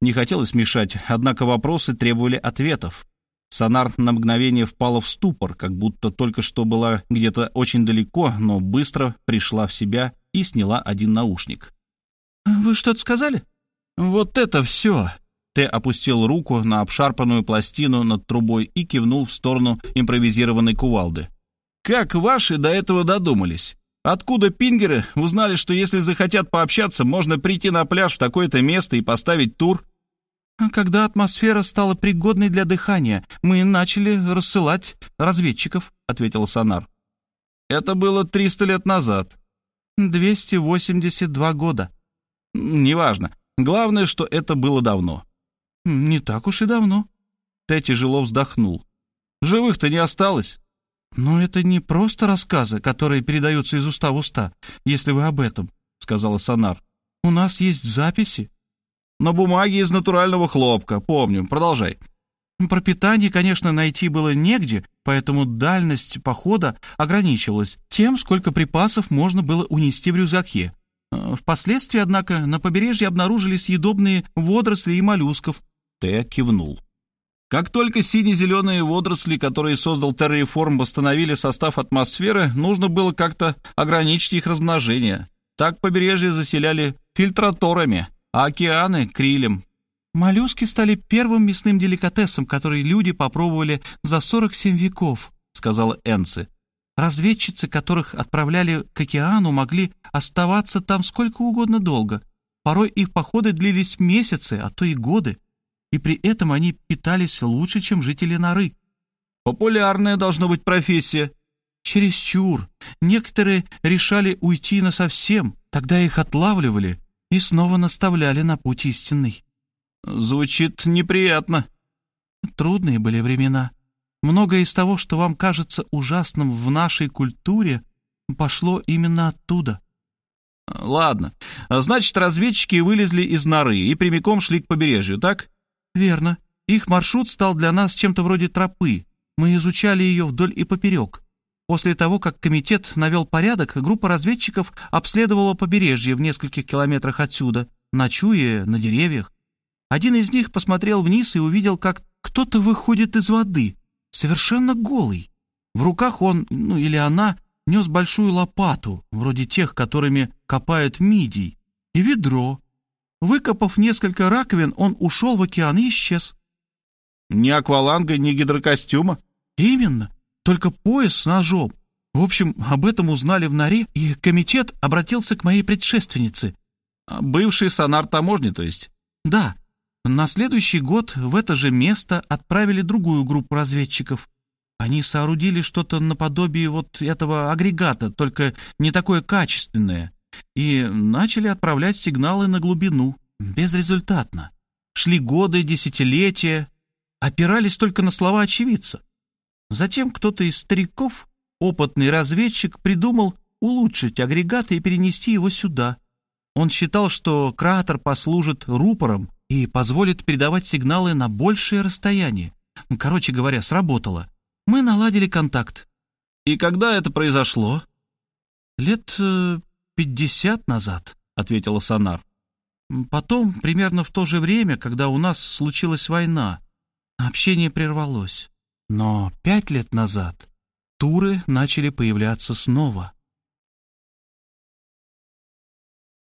Не хотелось мешать, однако вопросы требовали ответов. Сонар на мгновение впала в ступор, как будто только что была где-то очень далеко, но быстро пришла в себя и сняла один наушник. «Вы что-то сказали?» «Вот это все!» Т опустил руку на обшарпанную пластину над трубой и кивнул в сторону импровизированной кувалды. «Как ваши до этого додумались? Откуда пингеры узнали, что если захотят пообщаться, можно прийти на пляж в такое-то место и поставить тур?» Когда атмосфера стала пригодной для дыхания, мы начали рассылать разведчиков, ответил Сонар. Это было 300 лет назад. 282 года. Неважно. Главное, что это было давно. Не так уж и давно. Тэ тяжело вздохнул. Живых-то не осталось. Но это не просто рассказы, которые передаются из уста в уста, если вы об этом, сказала Сонар. У нас есть записи. На бумаге из натурального хлопка, помню. Продолжай. Пропитание, конечно, найти было негде, поэтому дальность похода ограничивалась тем, сколько припасов можно было унести в рюкзаке. Э, впоследствии, однако, на побережье обнаружили съедобные водоросли и моллюсков. Т кивнул. Как только сине-зеленые водоросли, которые создал терраформ, восстановили состав атмосферы, нужно было как-то ограничить их размножение. Так побережье заселяли фильтраторами, а океаны — крилем. «Моллюски стали первым мясным деликатесом, который люди попробовали за 47 веков», — сказала Энси. «Разведчицы, которых отправляли к океану, могли оставаться там сколько угодно долго. Порой их походы длились месяцы, а то и годы, и при этом они питались лучше, чем жители норы». «Популярная должна быть профессия», Чересчур. Некоторые решали уйти насовсем, тогда их отлавливали и снова наставляли на путь истинный. Звучит неприятно. Трудные были времена. Многое из того, что вам кажется ужасным в нашей культуре, пошло именно оттуда. Ладно. Значит, разведчики вылезли из норы и прямиком шли к побережью, так? Верно. Их маршрут стал для нас чем-то вроде тропы. Мы изучали ее вдоль и поперек. После того, как комитет навел порядок, группа разведчиков обследовала побережье в нескольких километрах отсюда, ночуя на деревьях. Один из них посмотрел вниз и увидел, как кто-то выходит из воды, совершенно голый. В руках он, ну или она, нес большую лопату, вроде тех, которыми копают мидий, и ведро. Выкопав несколько раковин, он ушел в океан и исчез. Ни акваланга, ни гидрокостюма. Именно, только пояс с ножом. В общем, об этом узнали в норе, и комитет обратился к моей предшественнице. Бывший сонар таможни, то есть? Да, на следующий год в это же место отправили другую группу разведчиков. Они соорудили что-то наподобие вот этого агрегата, только не такое качественное, и начали отправлять сигналы на глубину. Безрезультатно. Шли годы, десятилетия, опирались только на слова очевидца. Затем кто-то из стариков, опытный разведчик, придумал улучшить агрегат и перенести его сюда. Он считал, что кратер послужит рупором и позволит передавать сигналы на большее расстояние. Короче говоря, сработало. Мы наладили контакт. И когда это произошло? Лет э, пятьдесят назад, ответила Сонар. Потом, примерно в то же время, когда у нас случилась война, общение прервалось. Но пять лет назад туры начали появляться снова.